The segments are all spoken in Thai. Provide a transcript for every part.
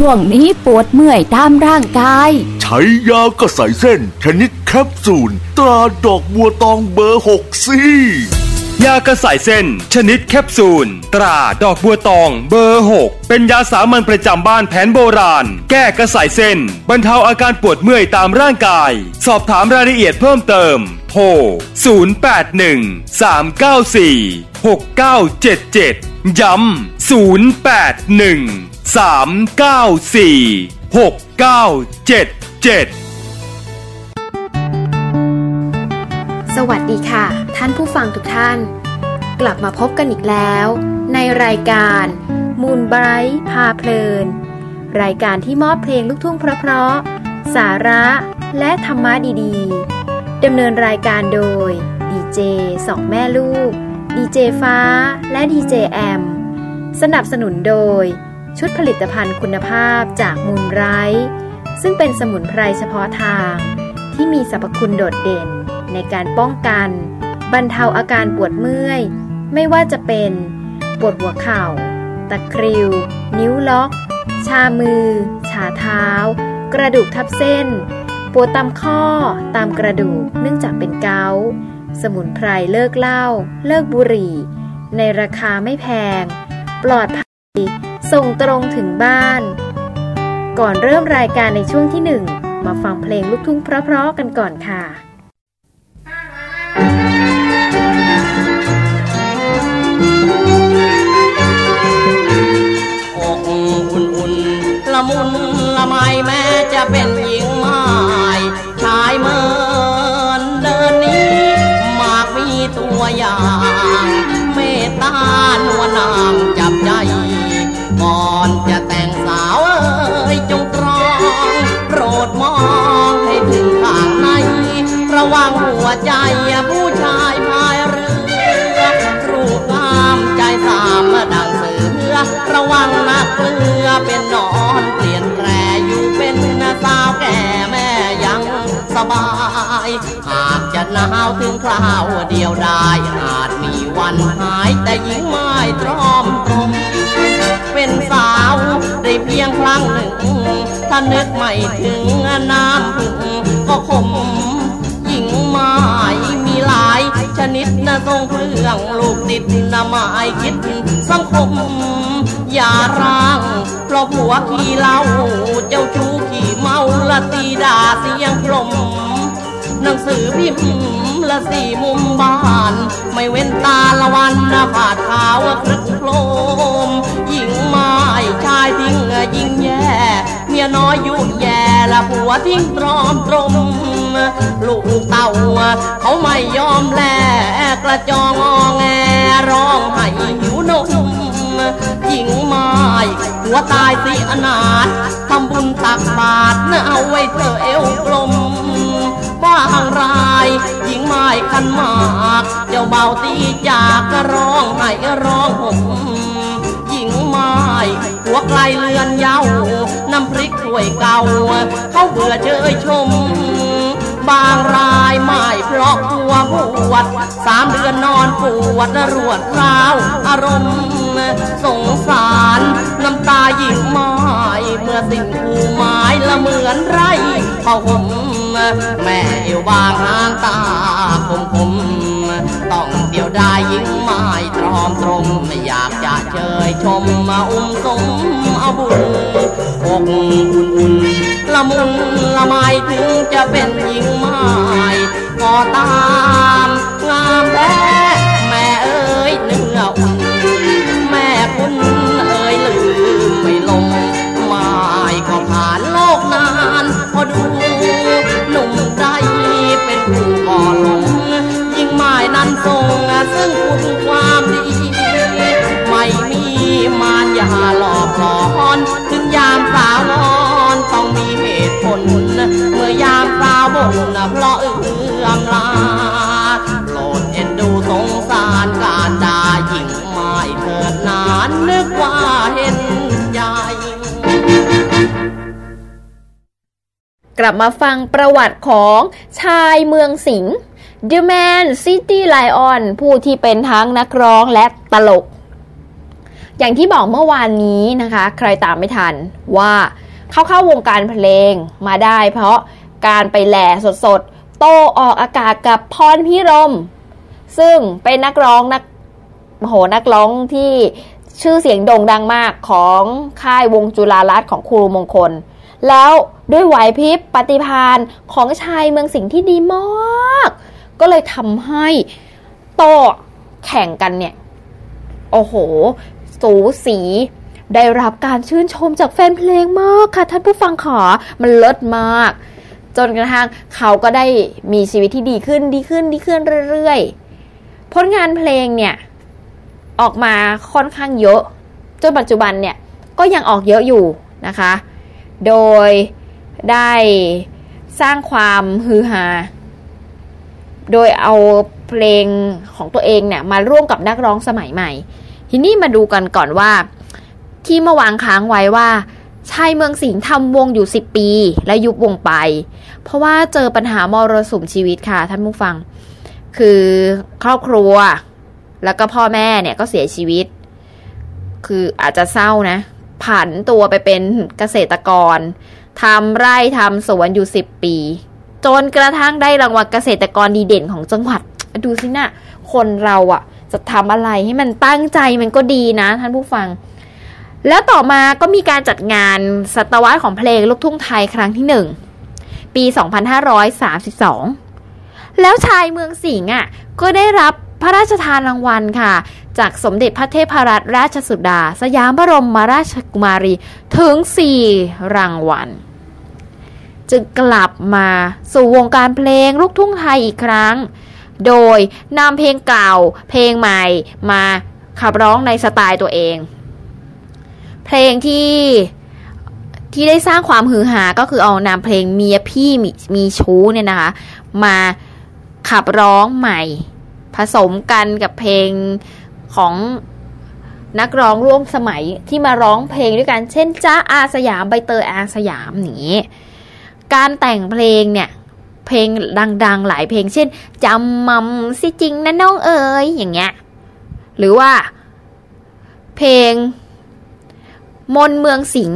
ช่วงนี้ปวดเมื่อยตามร่างกาย ใช้ยากระใสเส้น ชนิดแคปซูล ตราดอกบัวตองเบอร์หกซี่ยากระสายเส้น ชนิดแคปซูล ตราดอกบัวตองเบอร์ 6 เป็นยาสามัญประจำบ้านแผนโบราณ แก้กระสายเส้น บรรเทาอาการปวดเมื่อยตามร่างกาย สอบถามรายละเอียดเพิ่มเติม โทร 081 394 6977 ย้ำ081 394 6977สวัสดีค่ะ ท่านผู้ฟังทุกท่าน กลับมาพบกันอีกแล้ว ในรายการมูนไบรท์พาเพลิน รายการที่มอบเพลงลูกทุ่งเพราะๆสาระและธรรมะดีๆดำเนินรายการโดยดีเจสองแม่ลูกดีเจฟ้าและดีเจแอมสนับสนุนโดย ชุดผลิตภัณฑ์คุณภาพจากมูลไรซึ่งเป็นสมุนไพรเฉพาะทาง ที่มีสรรพคุณโดดเด่น ในการป้องกัน บรรเทาอาการปวดเมื่อย ไม่ว่าจะเป็น ปวดหัวเข่า ตะคริว นิ้วล็อก ชามือ ชาเท้า กระดูกทับเส้น ปวดตามข้อ ตามกระดูกเนื่องจากเป็นเกาต์สมุนไพรเลิกเหล้าเลิกบุหรี่ ในราคาไม่แพง ปลอดภัย ส่งตรงถึงบ้าน ก่อนเริ่มรายการในช่วงที่หนึ่งมาฟังเพลงลูกทุ่งเพราะๆกันก่อนค่ะอกอุ่นๆละมุนละไมแม้จะเป็นหญิงไม้ชายเมินเดินนี้มากมีตัวอย่าง เมตตานวลนางายหากจะหนาวถึงคราวเดียวได้ อาจมีวันหายแต่หญิงไม่ตรอมตรมเป็นสาวได้เพียงครั้งหนึ่ง ถ้านึกไม่ถึงน้ำพึ่งก็คมหญิงไม้มีหลายชนิดนะทรงเครื่องลูกติดนะไม้คิดสังคมอย่าร้างเพราะผัวขี้เล้าเจ้าชู้ขี้เมาละตีด่าเสียงกลม หนังสือพิมพ์ละสี่มุมบ้าน ไม่เว้นตาละวันนะผาดขาวครึกโครมหญิงไม้ชายทิ้งยิงแย่ เมียน้อยยุ่งแย่ละผัวทิ้งตรอมตรม ลูกเต่าเขาไม่ยอมแลกระจองงอแงร้องไห้หิวนมหญิงไม้หัวตายสิอนาถทำบุญตักบาตรนะเอาไว้เธอเอวกลม บ้างรายหญิงไม้คันมาก เจ้าเบาตีจากก็ร้องไห้ร้องห่มหญิงไม้หัวไกลเลือนเย้าน้ำพริกถ้วยเก่า เขาเบื่อเชยชม บางรายไม่เพราะกลัวปวด สามเดือนนอนปวดรวดร้าว อารมณ์สงสารน้ำตาหญิงไม้เมื่อสิ่งคู่ไม้ละเหมือนไรผ้าห่ม แม่เอวบางหางตาคมคมต้องเดียวดายหญิงไม้ตรอมตรงไม่อยากจะเชยชมมาอุ้มสมเอาบุญอกอุ่นๆละมุนละไมถึงจะเป็นหญิงไม้ก็ตามงามแท้ กอหลงยิ่งไม้นั้นทรงซึ่งคุณความดี ไม่มีมารยาหลอกหลอนถึงยามสาวงอนต้องมีเหตุผล เมื่อยามสาวบ่นเพราะเอื้อมลาโปรดเอ็นดูสงสารการด่าหญิงไม้เถิดนานนึกว่า กลับมาฟังประวัติของชายเมืองสิงห์ The Man City Lion ผู้ที่เป็นทั้งนักร้องและตลก อย่างที่บอกเมื่อวานนี้นะคะ ใครตามไม่ทันว่าเข้าเข้าวงการเพลงมาได้เพราะการไปแหล่สดๆ โตออกอากาศกับพรพิรม ซึ่งเป็นนักร้องนักโหนักร้องที่ชื่อเสียงโด่งดังมากของค่ายวงจุฬารัตน์ของครูมงคล แล้วด้วยไหวพริบปฏิพานของชายเมืองสิงห์ที่ดีมาก ก็เลยทำให้โตแข่งกันเนี่ย โอ้โห สูสีได้รับการชื่นชมจากแฟนเพลงมากค่ะ ท่านผู้ฟังขอมันเลิศมาก จนกระทั่งเขาก็ได้มีชีวิตที่ดีขึ้นดีขึ้นดีขึ้นเรื่อยๆ ผลงานเพลงเนี่ย ออกมาค่อนข้างเยอะ จนปัจจุบันเนี่ย ก็ยังออกเยอะอยู่นะคะ โดยได้สร้างความฮือฮา โดยเอาเพลงของตัวเองเนี่ยมาร่วมกับนักร้องสมัยใหม่ ทีนี้มาดูกันก่อนว่า ที่เมื่อวางค้างไว้ว่าชายเมืองสิงห์ทำวงอยู่ 10 ปี และยุบวงไป เพราะว่าเจอปัญหามรสุมชีวิตค่ะท่านผู้ฟัง คือครอบครัว แล้วก็พ่อแม่เนี่ยก็เสียชีวิต คืออาจจะเศร้านะ ผันตัวไปเป็นเกษตรกรทำไร่ทำสวนอยู่10ปี จนกระทั่งได้รางวัลเกษตรกรดีเด่นของจังหวัด ดูสินะคนเราอะ่ะจะทำอะไรให้มันตั้งใจมันก็ดีนะท่านผู้ฟัง แล้วต่อมาก็มีการจัดงานศตวรรษของเพลงลูกทุ่งไทยครั้งที่หนึ่งปี 2532 แล้วชายเมืองสิงห์อะก็ได้รับพระราชทานรางวัลค่ะ จากสมเด็จพระเทพรัตนราชสุดา สยามบรมมาราชกุมารีถึง 4 รางวัล จึงกลับมาสู่วงการเพลงลูกทุ่งไทยอีกครั้ง โดยนำเพลงเก่าเพลงใหม่มาขับร้องในสไตล์ตัวเอง เพลงที่ที่ได้สร้างความฮือฮาก็คือเอานำเพลงเมียพี่มมีชู้เนี่ยนะคะ มาขับร้องใหม่ ผสมกันกับเพลง ของนักร้องร่วมสมัยที่มาร้องเพลงด้วยกัน เช่นจ้าอาสยามใบเตยอาสยามนี้ การแต่งเพลงเนี่ย เพลงดังๆ หลายเพลง เช่นจำมัมสิจริงนะน้องเอ๋ยอย่างเงี้ย หรือว่า เพลง มนเมืองสิง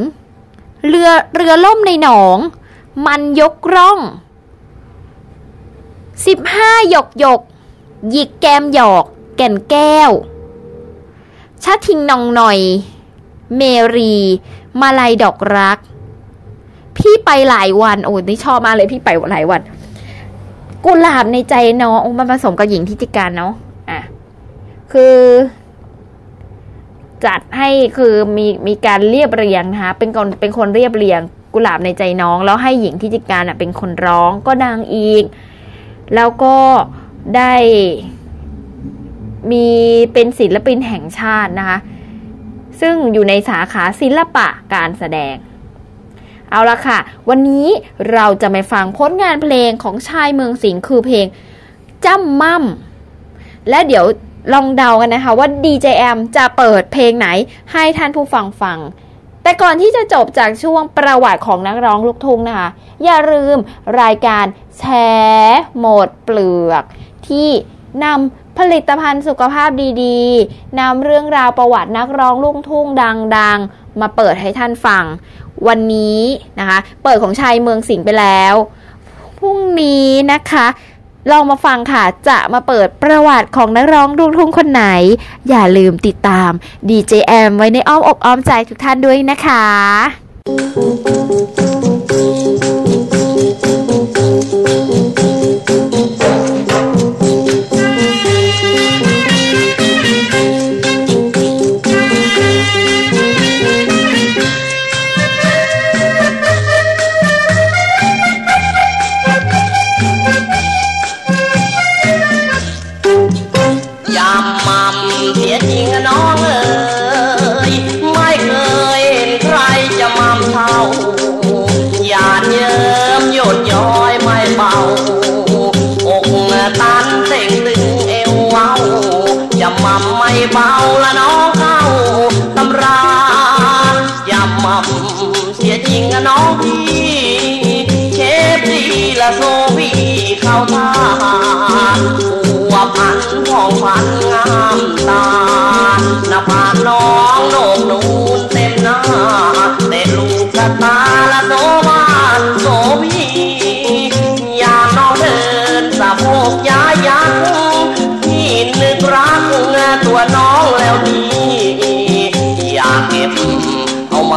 เรือเรือล่มในหนอง มันยกร่องสิบห้าหยกหยกหยิกแกมหยอก แก่นแก้ว ชาทิงนองหน่อย เมรี มาลัยดอกรัก พี่ไปหลายวัน โอ้นี่ชอบมากเลยพี่ไปหลายวัน กุหลาบในใจน้องมันผสมกับหญิงทิติการเนาะอะ คือ จัดให้คือมีมีการเรียบเรียงนะคะเป็นคนเป็นคนเรียบเรียง กุหลาบในใจน้อง แล้วให้หญิงทิติการอะ เป็นคนร้องก็ดังอีก แล้วก็ได้ มีเป็นศิลปินแห่งชาตินะคะ ซึ่งอยู่ในสาขาศิลปะการแสดง เอาละค่ะ วันนี้เราจะไปฟังผลงานเพลงของชายเมืองสิงห์คือเพลงจ้ำม่ำและเดี๋ยวลองเดากันนะคะว่า DJM จะเปิดเพลงไหนให้ท่านผู้ฟังฟัง แต่ก่อนที่จะจบจากช่วงประวัติของนักร้องลูกทุ่งนะคะ อย่าลืมรายการแชร์หมดเปลือก ที่นำ ผลิตภัณฑ์สุขภาพดีๆนำเรื่องราวประวัตินักร้องลูกทุ่งดังๆ มาเปิดให้ท่านฟัง วันนี้นะคะ เปิดของชายเมืองสิงห์ไปแล้ว พรุ่งนี้นะคะลองมาฟังค่ะ จะมาเปิดประวัติของนักร้องลูกทุ่งคนไหน อย่าลืมติดตาม DJM ไว้ในอ้อมอกอ้อมใจทุกท่านด้วยนะคะ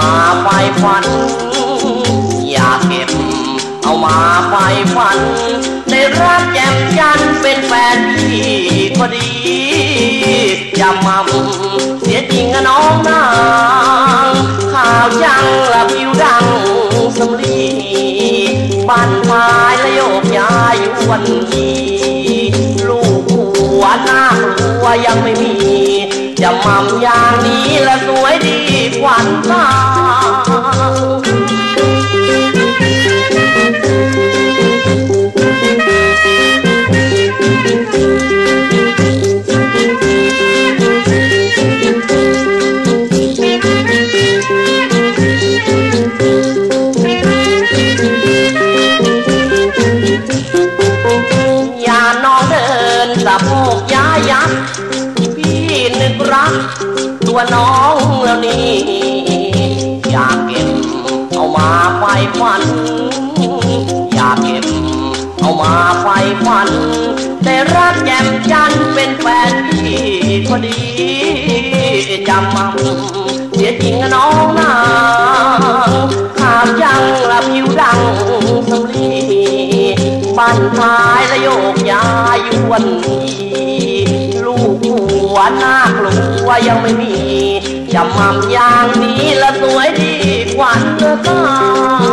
มาไฟฝัน อยากเก็บ เอามาไฟฝันได้รักแจ่มจันเป็นแฟนพี่พอดีอย่ามั่มเสียจริงอะน้องนางข่าวจังละผิวดังสำลีบ้านพายและโยกย้ายอยู่วันนี้ ลูกหัวหน้ากลัวยังไม่มี จะมั่มอย่างนี้ละสวยดีขวันตา ฝัน แต่รักแจ่มจันเป็นแฟนพี่พอดีจำมั่เสียจริงะน้องนางขาวจังละผิวดังสำลีบ้านท้ายและโยกยายอยู่วันนี้ลูกหัวหน้ากลัวยังไม่มีจะมั่มอย่างนี้ละสวยดีกว่าเนื้อตาอ่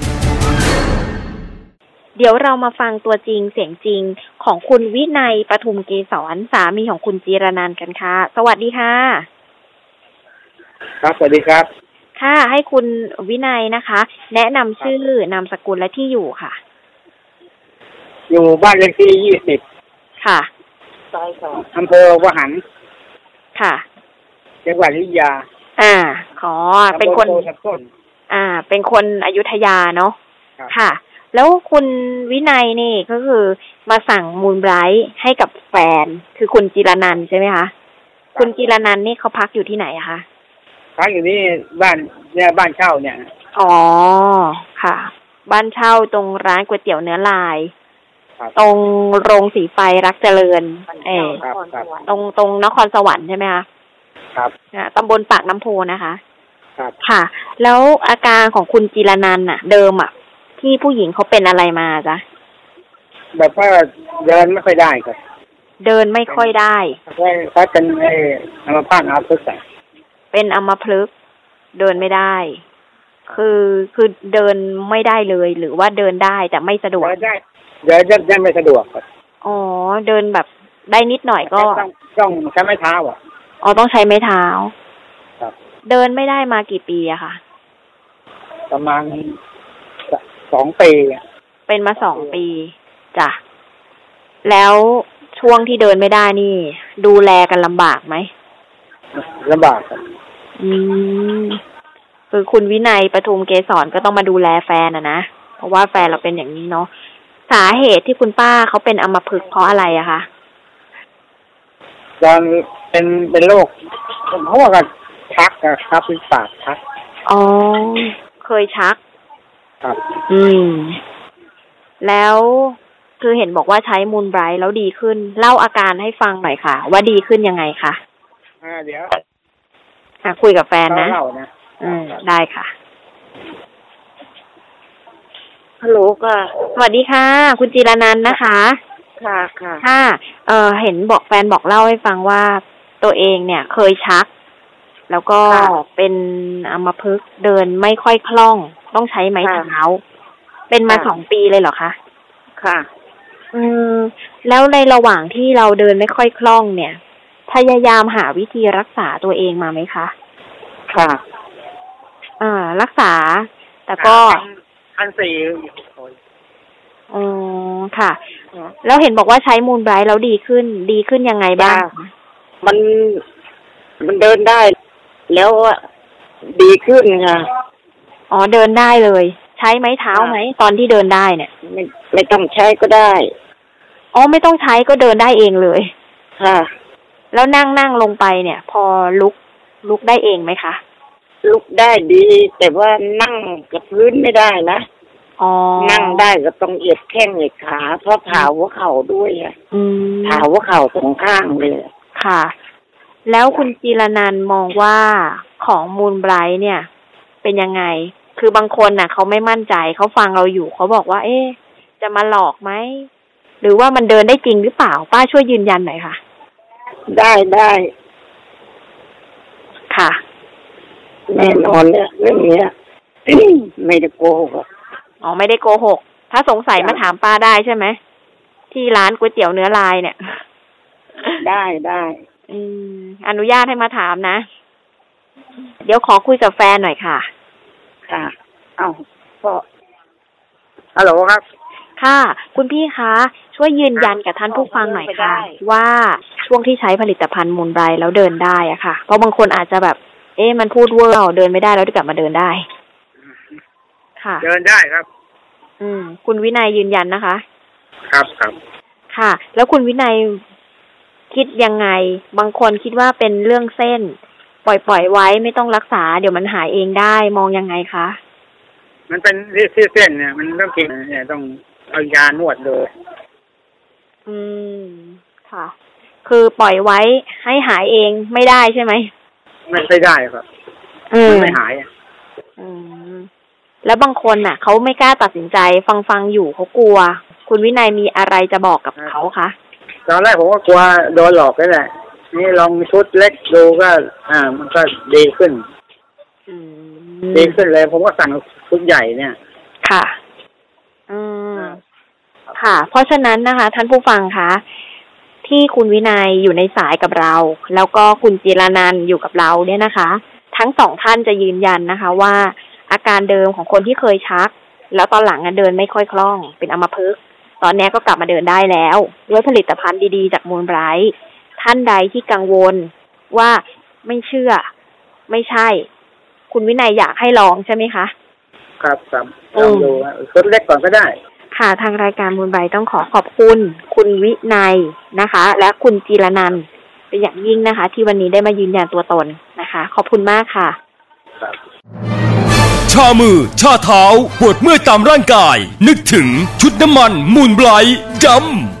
เดี๋ยวเรามาฟังตัวจริงเสียงจริงของคุณวินัยปทุมเกษรสามีของคุณจีรนันท์กันค่ะ สวัสดีค่ะ ครับสวัสดีครับ ค่ะ ให้คุณวินัยนะคะ แนะนำชื่อนามสกุลและที่อยู่ค่ะ อยู่บ้านเลขที่ยี่สิบค่ะอำเภอวหันค่ะจังหวัดอยุธยา อ่า ขอเป็นคนตำบลโพสับต้นอ่า เป็นคนอยุธยาเนาะครับค่ะ แล้วคุณวินัยนี่ก็คือมาสั่งมูลไบรท์ให้กับแฟน คือคุณจิรนันท์ใช่ไหมคะคุณจิรนันท์นี่เขาพักอยู่ที่ไหนอะคะพักอยู่นี่บ้านเนี่ยบ้านเช่าเนี่ย อ๋อค่ะ บ้านเช่าตรงร้านก๋วยเตี๋ยวเนื้อลายครับตรงโรงสีไฟรักเจริญ เออครับครับตรงตรงนครสวรรค์ใช่ไหมคะครับอ่าตำบลปากน้ำโพนะคะ ครับค่ะ แล้วอาการของคุณจิรนันท์น่ะ เดิมอะ ที่ผู้หญิงเขาเป็นอะไรมาจ๊ะแบบว่าเดินไม่ค่อยได้ครับ เดินไม่ค่อยได้เพราะเขาเป็นไอ้อัมพาตอาภัพเป็นอัมพฤกษ์เดินไม่ได้ คือคือเดินไม่ได้เลยหรือว่าเดินได้แต่ไม่สะดวกเดินได้เดินได้ได้ไม่สะดวกครับอ๋อเดินแบบได้นิดหน่อยก็ต้องต้องใช้ไม้เท้าอะอ๋อต้องใช้ไม้เท้า ครับ เดินไม่ได้มากี่ปีอะค่ะประมาณ สสองปีอะเป็นมาสองปีจ้ะแล้วช่วงที่เดินไม่ได้นี่ ดูแลกันลำบากไหมลำบากครับอืมคือคุณวินัยประทุมเกษรก็ต้องมาดูแลแฟนอะนะ เพราะว่าแฟนเราเป็นอย่างนี้เนาะสาเหตุที่คุณป้าเขาเป็นอัมพฤกษ์เพราะอะไรอะคะตอนเป็นเป็นโรคเขาว่ากันชักอะครับเป็นปากชักอ๋อเคยชัก ครับ อืม แล้วคือเห็นบอกว่าใช้มูลไบรท์แล้วดีขึ้น เล่าอาการให้ฟังหน่อยค่ะ ว่าดีขึ้นยังไงคะอ่าเดี๋ยวอะคุยกับแฟนนะเล่านะอืมได้ค่ะฮัลโหลค่ะสวัสดีค่ะ คุณจีรนันท์นะคะ ค่ะค่ะค่ะเออเห็นบอกแฟนบอกเล่าให้ฟังว่าตัวเองเนี่ยเคยชัก แล้วก็ค่ะเป็นอัมพฤกษ์เดินไม่ค่อยคล่อง ต้องใช้ไม้ค่ะเท้า เป็นมาค่ะสองปีเลยเหรอคะ ค่ะ อืม แล้วในระหว่างที่เราเดินไม่ค่อยคล่องเนี่ย พยายามหาวิธีรักษาตัวเองมาไหมคะ ค่ะ อ่า รักษา แต่ก็อันสี่อืมค่ะ แล้วเห็นบอกว่าใช้มูลไบรท์แล้วดีขึ้น ดีขึ้นยังไงบ้างจ้ะมันมันเดินได้ แล้วอะดีขึ้นค่ะ อ๋อเดินได้เลย ใช้ไม้เท้าค่ะไหมตอนที่เดินได้เนี่ยไม่ไม่ต้องใช้ก็ได้อ๋อไม่ต้องใช้ก็เดินได้เองเลย ค่ะ แล้วนั่งนั่งลงไปเนี่ย พอลุกลุกได้เองไหมคะลุกได้ดี แต่ว่านั่งกับพื้นไม่ได้นะอ๋อนั่งได้ก็ต้องเหยียดแข้งเหยียดขา เพราะผ่าหัวเข่าด้วยอะอืมผ่าหัวเข่าสองข้างเลยค่ะ แล้วคุณจีรนันท์มองว่าของมูลไบรท์เนี่ย เป็นยังไง คือบางคนน่ะเขาไม่มั่นใจเขาฟังเราอยู่เขาบอกว่า เอ๊ะจะมาหลอกไหมหรือว่ามันเดินได้จริงหรือเปล่า ป้าช่วยยืนยันหน่อยค่ะ ได้ได้ค่ะ แน่นอนเนี่ยเรื่องเนี้ยไม่ได้โกหกอะอ๋อไม่ได้โกหก ถ้าสงสัยจ้ะมาถามป้าได้ใช่ไหมที่ร้านก๋วยเตี๋ยวเนื้อลายเนี่ย ได้ได้อืมอนุญาตให้มาถามนะ เดี๋ยวขอคุยกับแฟนหน่อยค่ะ ค่ะเอ้าพ่อฮัลโหลครับ ค่ะ คุณพี่คะ ช่วยยืนยันกับท่านผู้ฟังหน่อยค่ะไม่ได้ว่าช่วงที่ใช้ผลิตภัณฑ์มูลไบรท์แล้วเดินได้อะค่ะ เพราะบางคนอาจจะแบบ เอ๊ะมันพูดเวอร์เดินไม่ได้แล้วกลับมาเดินได้ ค่ะ เดินได้ครับ อืม คุณวินัยยืนยันนะคะ ครับครับค่ะ แล้วคุณวินัยคิดยังไง บางคนคิดว่าเป็นเรื่องเส้น ปล่อยปล่อยไว้ไม่ต้องรักษา เดี๋ยวมันหายเองได้มองยังไงคะ มันเป็นที่เส้นเนี่ย มันต้องกินเนี่ยต้องเอายานวดเลย อืมค่ะ คือปล่อยไว้ให้หายเองไม่ได้ใช่ไหมไม่ไม่ได้ครับอืมัมนไม่หายอะอืมแล้วบางคนน่ะเขาไม่กล้าตัดสินใจ ฟังฟังอยู่เขากลัว คุณวินัยมีอะไรจะบอกกับเขาคะตอนแรกผมก็กลัวโดนหลอกนั่นแหละ นี่ลองชุดเล็กดูก็ อ่า มันก็ดีขึ้นอืมดีขึ้นเลยผมก็สั่งชุดใหญ่เนี่ย ค่ะอืมค่ะ เพราะฉะนั้นนะคะ ท่านผู้ฟังคะที่คุณวินัยอยู่ในสายกับเรา แล้วก็คุณจิรนันท์อยู่กับเราเนี่ยนะคะ ทั้งสองท่านจะยืนยันนะคะ ว่าอาการเดิมของคนที่เคยชัก แล้วตอนหลังอะเดินไม่ค่อยคล่อง เป็นอัมพฤกษ์ตอนนี้ก็กลับมาเดินได้แล้ว ด้วยผลิตภัณฑ์ดีๆ จากมูลไบรท์ ท่านใดที่กังวลว่าไม่เชื่อ ไม่ใช่ คุณวินัยอยากให้ลองใช่ไหมคะ ครับครับลองดูอะชุดเล็กก่อนก็ได้ ค่ะทางรายการมูลไบรท์ต้องขอขอบคุณ คุณวินัยนะคะ และคุณจีรนันท์เป็นอย่างยิ่งนะคะ ที่วันนี้ได้มายืนยันตัวตนนะคะ ขอบคุณมากค่ะชามือ ชาเท้า ปวดเมื่อยตามร่างกาย นึกถึงชุดน้ำมันมูลไบรท์ดำ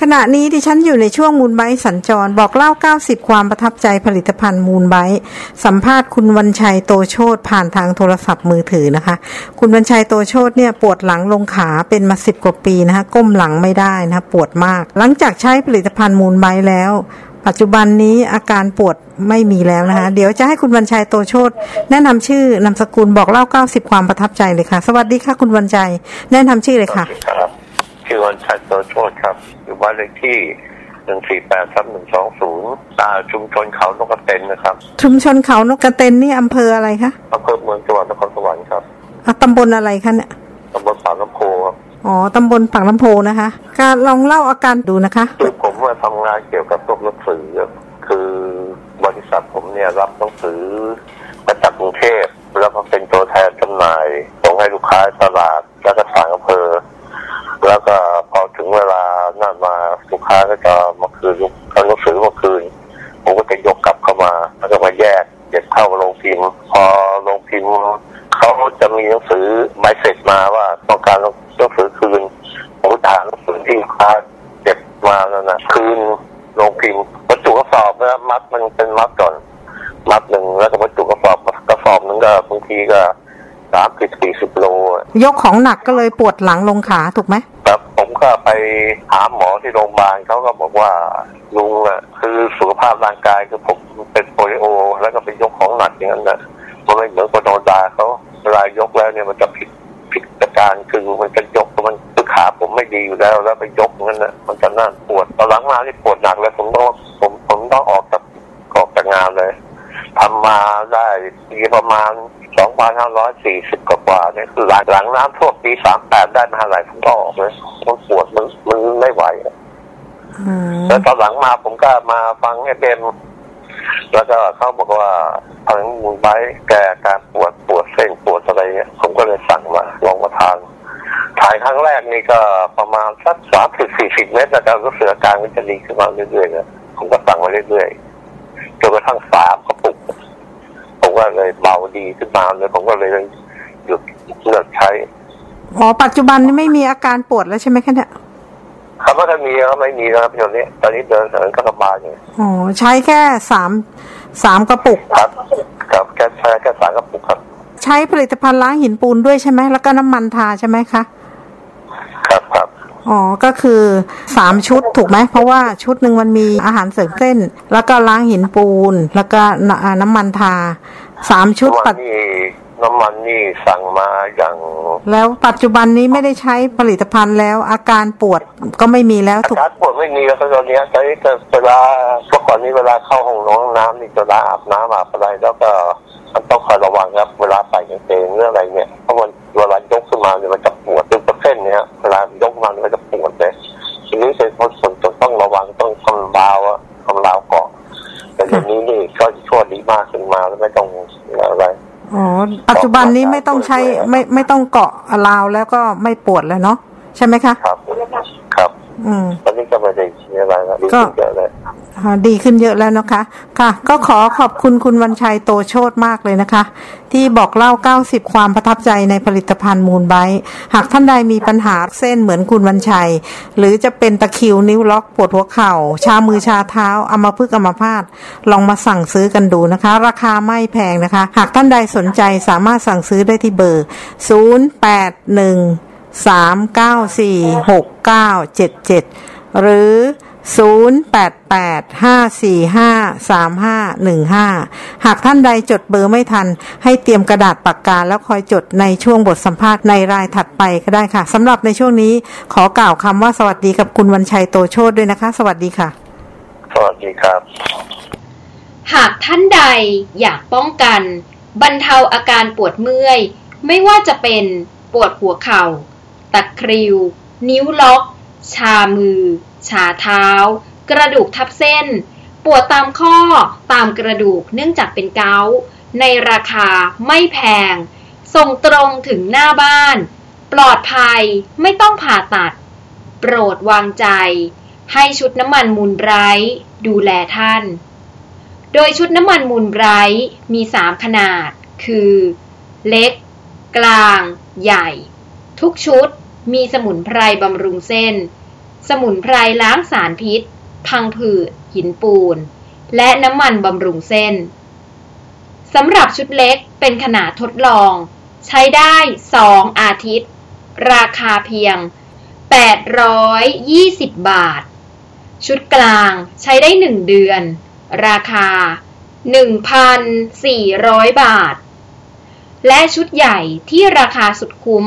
ขณะนี้ดิฉันอยู่ในช่วงมูลไบสัญจรบอกเล่า 90 ความประทับใจผลิตภัณฑ์มูลไบสัมภาษณ์คุณวันชัยโตโชตผ่านทางโทรศัพท์มือถือนะคะ คุณวันชัยโตโชตเนี่ยปวดหลังลงขาเป็นมาสิบกว่าปีนะคะก้มหลังไม่ได้นะะปวดมาก หลังจากใช้ผลิตภัณฑ์มูลไบแล้ว ปัจจุบันนี้อาการปวดไม่มีแล้วนะคะ เดี๋ยวจะให้คุณวันชัยโตโชตแนะนำชื่อนามสกุลบอกเล่า 90 ความประทับใจเลยค่ะ สวัสดีค่ะคุณวันชัยแนะนำชื่อเลยค่ะครับชื่อวันชัยโตโชตครับ อยู่บ้านเลขที่หนึ่งสี่แปดทับหนึ่งสองศูนย์ตาชุมชนเขานกกระเต็นนะครับ ชุมชนเขานกกระเต็นนี่อำเภออะไรคะอำเภอเมืองจังหวัดนครสวรรค์ครับอะตำบลอะไรคะเนี่ยตำบลปากน้ำโพครับอ๋อตำบลปากน้ำโพนะคะ การลองเล่าอาการดูนะคะคือผมว่าทำงานเกี่ยวกับพวกหนังสือคือบริษัทผมเนี่ยรับหนังสือมาจากกรุงเทพแล้วก็เป็นตัวแทนจำหน่ายส่งให้ลูกค้าตลาดแล้วก็สั่งอำเภอ แล้วก็พอถึงเวลานั่นมาลูกค้าก็จะมาคืนเอาหนังสือมาคืนผมก็จะยกกลับเข้ามา แล้วก็มาแยกเก็บเข้าโรงพิมพ์ พอโรงพิมพ์เขาจะมีหนังสือใบเสร็จมาว่าต้องการหนังสือคืนผมก็จะหาหนังสือที่ลูกค้าเก็บมาแล้วนะคืนโรงพิมพ์บรรจุกระสอบนะมัดมันเป็นมัดก่อน มัดหนึ่งแล้วก็บรรจุกระสอบกระสอบหนึ่งก็บางทีก็ สามสิบสี่สิบโลอะยกของหนักก็เลยปวดหลังลงขาถูกไหมครับผมก็ไปหาหมอที่โรงพยาบาลเขาก็บอกว่าลุงอะคือสุขภาพร่างกายคือผมเป็นโปลิโอ แล้วก็ไปยกของหนักอย่างนั้นนะมันไม่เหมือนคนธรรมดาเขาเวลายกแล้วเนี่ยมันจะผิดผิดอาการคือมันจะยกมันคือขาผมไม่ดีอยู่แล้วแล้วไปยกอย่างนั้นนะมันจะน่าปวดตอนหลังมาที่ปวดหนักเลยผมต้องผมผมต้องออกจากออกจากงานเลย ทำมาได้ปีประมาณ 2,540 กว่ากว่าๆเนี่ยคือหลังหลังน้ำท่วมปี 38 ได้มาเท่าไหร่ผมก็ออกเลยมันปวดมันมันไม่ไหวอะอืมแล้วตอนหลังมาผมก็มาฟังไอ้เบมแล้วก็เขาบอกว่าทางมูลไบแกอาการปวดปวดเส้นปวดอะไรเนี่ยผมก็เลยสั่งมาลองมาทานถ่ายครั้งแรกนี่ก็ประมาณสักสามสิบสี่สิบเมตรนะครับก็เสืออาการมันจะดีขึ้นมาเรื่อยๆนะผมก็สั่งมาเรื่อยๆจนกระทั่งสามกระปุกผม ก็เลยเบาดีขึ้นมาเลยผมก็เลยหยุดเลิกใช้อ๋อปัจจุบันนี้ไม่มีอาการปวดแล้วใช่ไหมคะเนี่ยคำว่าถ้ามีก็ไม่มีแล้วครับตอนนี้ ตอนนี้เดินเหินก็สบายอยู่อ๋อใช้แค่สามสามกระปุกครับครับแค่ใช้แค่สามกระปุกครับ ใช้ผลิตภัณฑ์ล้างหินปูนด้วยใช่ไหมแล้วก็น้ำมันทาใช่ไหมคะครับครับอ๋อ ก็คือสามชุดถูกไหม เพราะว่าชุดหนึ่งมันมีอาหารเสริมเส้น แล้วก็ล้างหินปูน แล้วก็นอ่าน้ำมันทา สามชุดน้ำมัปันจนี่น้ำมันนี่สั่งมาอย่างแล้วปัจจุบันนี้ไม่ได้ใช้ผลิตภัณฑ์แล้ว อาการปวดก็ไม่มีแล้วอาถูก การปวดไม่มีแล้วครับตอนนี้ตอนนี้จะเวลาเมื่อก่อนนี้เวลาเข้าห้องน้องน้ำนี่จะลาอาบน้ำอาบอะไรแล้วก็มันต้องคอยระวังครับเวลาใส่กางเกงหรืออะไรเนี่ยเพราะมันเวลายกขึ้นมาเนี่ยมันจะปวดตึงเส้นเนี่ยเวลายกมาเนี่ยมันจะปวดเลยทีนี้เป็นคนส่วนตัวต้องระวังต้องทำราวอะทำราวเกาะ แต่เดี๋ยวนี้นี่ก็ช่วยดีมากขึ้นมาแล้วไม่ต้องอะไรอ๋อปัจจุบันนี้ไม่ต้องใช้ไม่ไม่ต้องเกาะราวแล้วก็ไม่ปวดแล้วเนาะใช่ไหมคะ ครับ ครับ อืมตอนนี้ก็ไม่ได้มีอะไรแล้วดีขึ้นเยอะเลยอ่าดีขึ้นเยอะแล้วนะคะ ค่ะ ก็ขอขอบคุณคุณวันชัยโตโชตมากเลยนะคะ ที่บอกเล่า 90 ความประทับใจในผลิตภัณฑ์มูลไบต์หากท่านใดมีปัญหาเส้นเหมือนคุณวันชัย หรือจะเป็นตะคริวนิ้วล็อกปวดหัวเข่า ชามือชาเท้าอัมพฤกษ์อัมพาตลองมาสั่งซื้อกันดูนะคะ ราคาไม่แพงนะคะ หากท่านใดสนใจสามารถสั่งซื้อได้ที่เบอร์ 081สา มเก้าสี่หกเก้าเจ็ดเจ็ดหรือศูนย์แปดแปดห้าสี่ห้าสามห้าหนึ่งห้าหากท่านใดจดเบอร์ไม่ทัน ให้เตรียมกระดาษปากกาแล้วคอยจดในช่วงบทสัมภาษณ์ในรายถัดไปก็ได้ค่ะสำหรับในช่วงนี้ขอกล่าวคำว่าสวัสดีกับคุณวันชัยโตโชตด้วยนะคะ สวัสดีค่ะ สวัสดีครับ หากท่านใดอยากป้องกัน บรรเทาอาการปวดเมื่อย ไม่ว่าจะเป็นปวดหัวเข่า ตะคริว นิ้วล็อก ชามือ ชาเท้า กระดูกทับเส้น ปวดตามข้อตามกระดูกเนื่องจากเป็นเกาต์ในราคาไม่แพง ส่งตรงถึงหน้าบ้าน ปลอดภัยไม่ต้องผ่าตัด โปรดวางใจ ให้ชุดน้ำมันมูลไบรท์ดูแลท่าน โดยชุดน้ำมันมูลไบรท์มี 3 ขนาด คือ เล็ก กลาง ใหญ่ ทุกชุด มีสมุนไพรบำรุงเส้น สมุนไพรล้างสารพิษ พังผืด หินปูน และน้ำมันบำรุงเส้น สำหรับชุดเล็กเป็นขนาดทดลอง ใช้ได้ 2 อาทิตย์ ราคาเพียง 820 บาท ชุดกลางใช้ได้ 1 เดือน ราคา 1,400 บาท และชุดใหญ่ที่ราคาสุดคุ้ม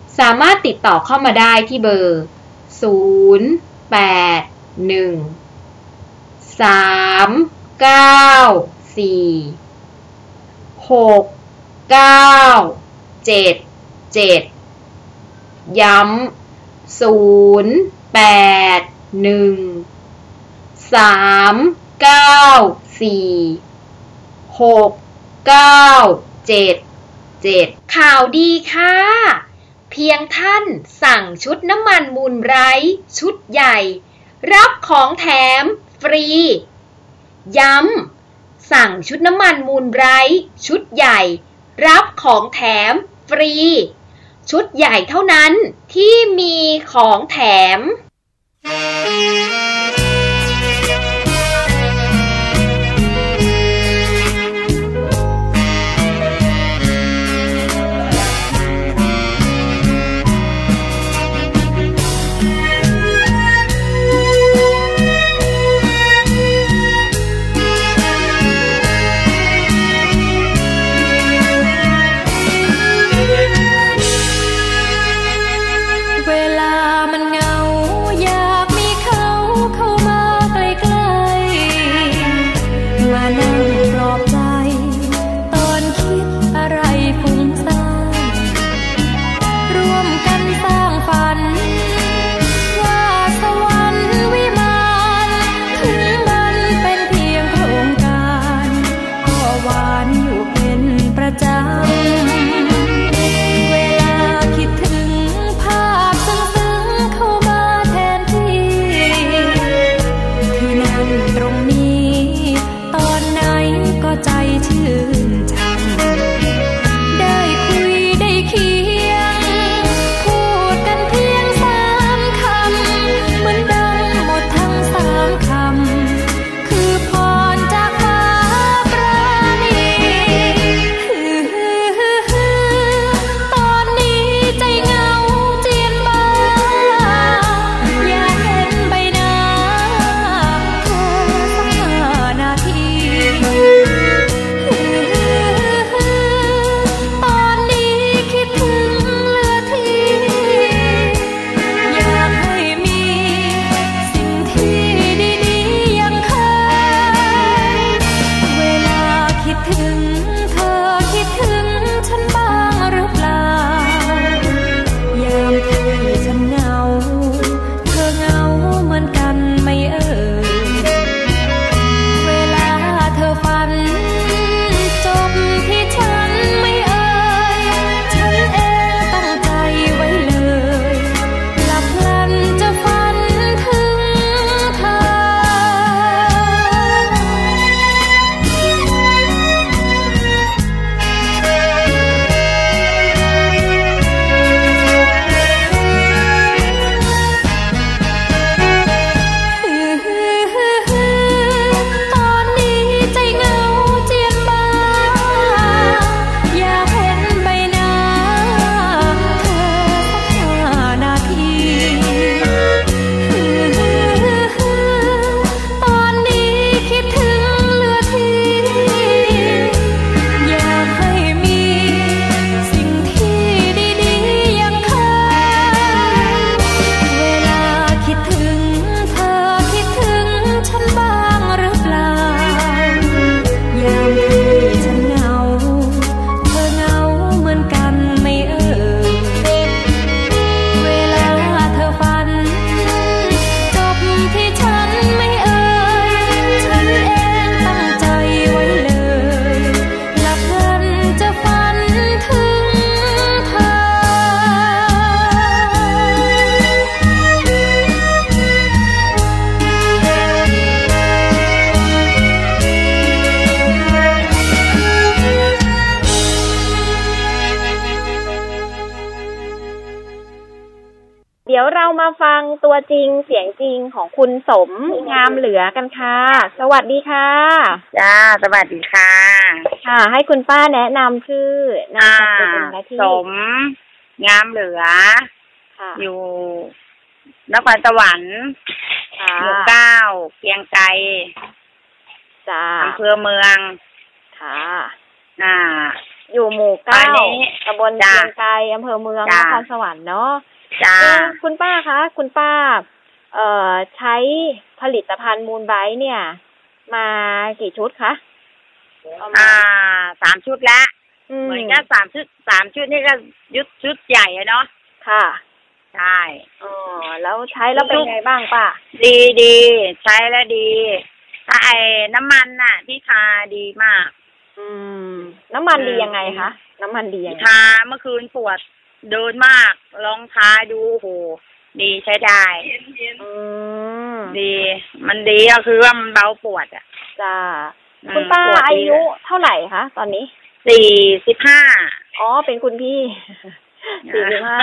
สามารถติดต่อเข้ามาได้ที่เบอร์ 0 8 1 3 9 4 6 9 7 7 ย้ำ 0 8 1 3 9 4 6 9 7 7 ข่าวดีค่ะ เพียงท่านสั่งชุดน้ำมันมูลไร้ชุดใหญ่ รับของแถมฟรี ย้ำ สั่งชุดน้ำมันมูลไร้ชุดใหญ่ รับของแถมฟรี ชุดใหญ่เท่านั้นที่มีของแถม ของคุณสมงามเหลือกันค่ะ สวัสดีค่ะจ้าสวัสดีค่ะ ค่ะ ให้คุณป้าแนะนำชื่อนามสกุลที่สม งามเหลือ ค่ะ อยู่นครสวรรค์หมู่เก้าเกรียงไกจ้าอำเภอเมือง ค่ะ อ่า อยู่หมู่เก้าตำบลเพียงไกรอำเภอเมืองนครสวรรค์เนาะจ้าคุณป้าคะ คุณป้า เอ่อใช้ผลิตภัณฑ์มูลไบรท์เนี่ย มากี่ชุดคะประมาณอ่าสามชุดแล้วอืมเหมือนกันสามชุดสามชุดนี่ก็ยุดชุดใหญ่อะเนาะค่ะใช่อ๋อแล้วใช้แล้วเป็นไงบ้างป้าดีดีใช้แล้วดีถ้าไอ้น้ำมันน่ะ ที่ทาดีมาก อืม น้ำมันอืมดียังไงคะน้ำมันดียังไงทาเมื่อคืนปวดเดินมากลองทาดูโอ้โห ดีใช้ได้ อืมดี มันดีก็คือว่ามันเบาปวดอะ จ้าอืมคุณป้าปวดดี อายุเท่าไหร่คะตอนนี้ สี่สิบห้า อ๋อ เป็นคุณพี่สี่สิบห้า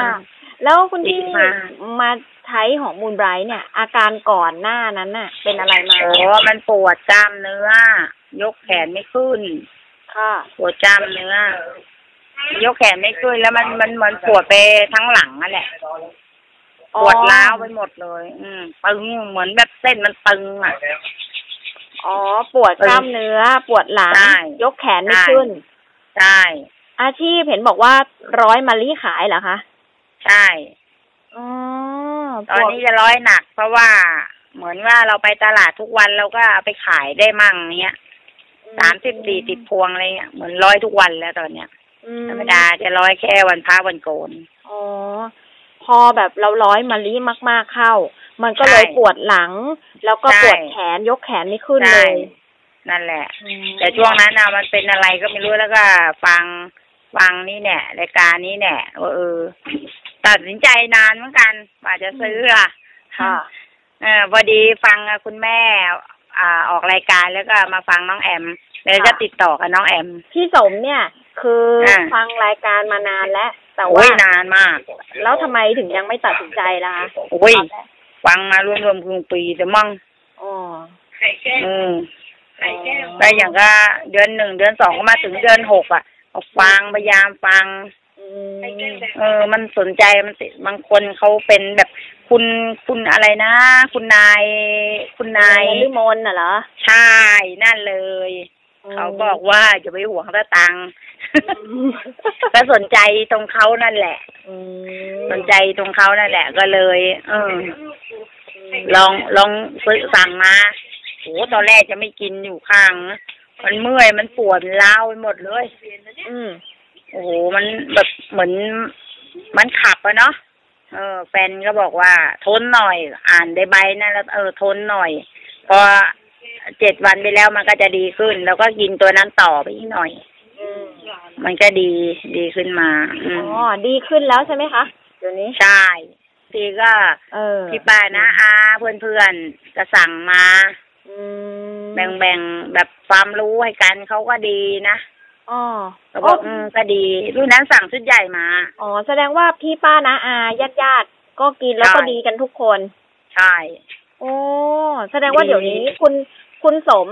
แล้วคุณพี่45มาใช้ของมูลไบรท์เนี่ย อาการก่อนหน้านั้นน่ะ เป็นอะไรมาโอ้มันปวดกล้ามเนื้อ ยกแขนไม่ขึ้น ค่ะ ปวดกล้ามเนื้อ ยกแขนไม่ขึ้นแล้วมันมันเหมือนปวดไปทั้งหลังนั่นแหละ ปวดร้าวไปหมดเลย อืมตึงเหมือนแบบเส้นมันตึงอะ อ๋อ ปวดกล้ามเนื้อ ปวดหลัง ใช่ยกแขนไม่ขึ้น ใช่ อาชีพเห็นบอกว่าร้อยมะลิขายเหรอคะ ใช่ อ๋อตอนนี้จะร้อยหนัก เพราะว่าเหมือนว่าเราไปตลาดทุกวันเราก็เอาไปขายได้มั่งเนี้ยสามสิบสี่สิบพวงอะไรเงี้ยเหมือนร้อยทุกวันแล้วตอนเนี้ยอืมธรรมดาจะร้อยแค่วันพระวันโกน อ๋อ พอแบบเราร้อยมะลิมาก ๆเข้า มันก็เลยใช่ปวดหลัง แล้วก็ใช่ปวดแขนยกแขนไม่ขึ้นเลใช่ยนั่นแหละอืมแต่ช่วงนั้นน่ะมันเป็นอะไรก็ไม่รู้แล้วก็ ฟังฟังนี่เนี่ยรายการนี้เนี่ยว่าเออตัดสินใจนานเหมือนกันกว่าจะซื้ออะค่ะเออพอดีฟังคุณแม่ อ่าออกรายการแล้วก็มาฟังน้องแอมแล้วก็ค่ะติดต่อกับน้องแอม พี่สมเนี่ย คืออาฟังรายการมานานแล้วแต่โอ้ว่ายนานมาก แล้วทำไมถึงยังไม่ตัดสินใจล่ะคะโอ้ยฟังมารวมๆครึ่งปีแต่มั่งอ๋ออืมแล้วอย่างก็เดือนหนึ่งเดือนสองก็มาถึงเดือนหกอะเอาฟังพยายามฟัง อืมเออ มันสนใจมันติบางคนเขาเป็นแบบคุณคุณอะไรนะ คุณนาย คุณนายลิมนน่ะเหรอใช่นั่นเลย เขาบอกว่าจะไปห่วงตะตังค์ ก็สนใจตรงเขานั่นแหละ อืมสนใจตรงเขานั่นแหละ ก็เลย เออ ลองลองซื้อสั่งมาโหตอนแรกจะไม่กินอยู่ข้างนะมันเมื่อยมันปวดล้าวไปหมดเลย อืมโอ้โหมันแบบเหมือนมันขับอะเนาะเออแฟนก็บอกว่า ทนหน่อย อ่านในใบนั่นแล้วเออทนหน่อย พอเจ็ดวันไปแล้วมันก็จะดีขึ้น แล้วก็กินตัวนั้นต่อไปอีกหน่อย มมันก็ดีดีขึ้นมาอืมอ๋อดีขึ้นแล้วใช่ไหมคะเดี๋ยวนี้ใช่ทีก็เออพี่ป้านะอาเพื่อนเพื่อนๆก็สั่งมาอืมแบ่งแบ่งๆแบบความรู้ให้กันเขาก็ดีนะอ๋อก็บอกอืมก็ดีรุ่นนั้นสั่งชุดใหญ่มาอ๋อแสดงว่าพี่ป้านะอาญาติญาติๆก็กินแล้วก็ใช่ดีกันทุกคน ใช่ โอ้แสดงว่าดีเดี๋ยวนี้คุณคุณสม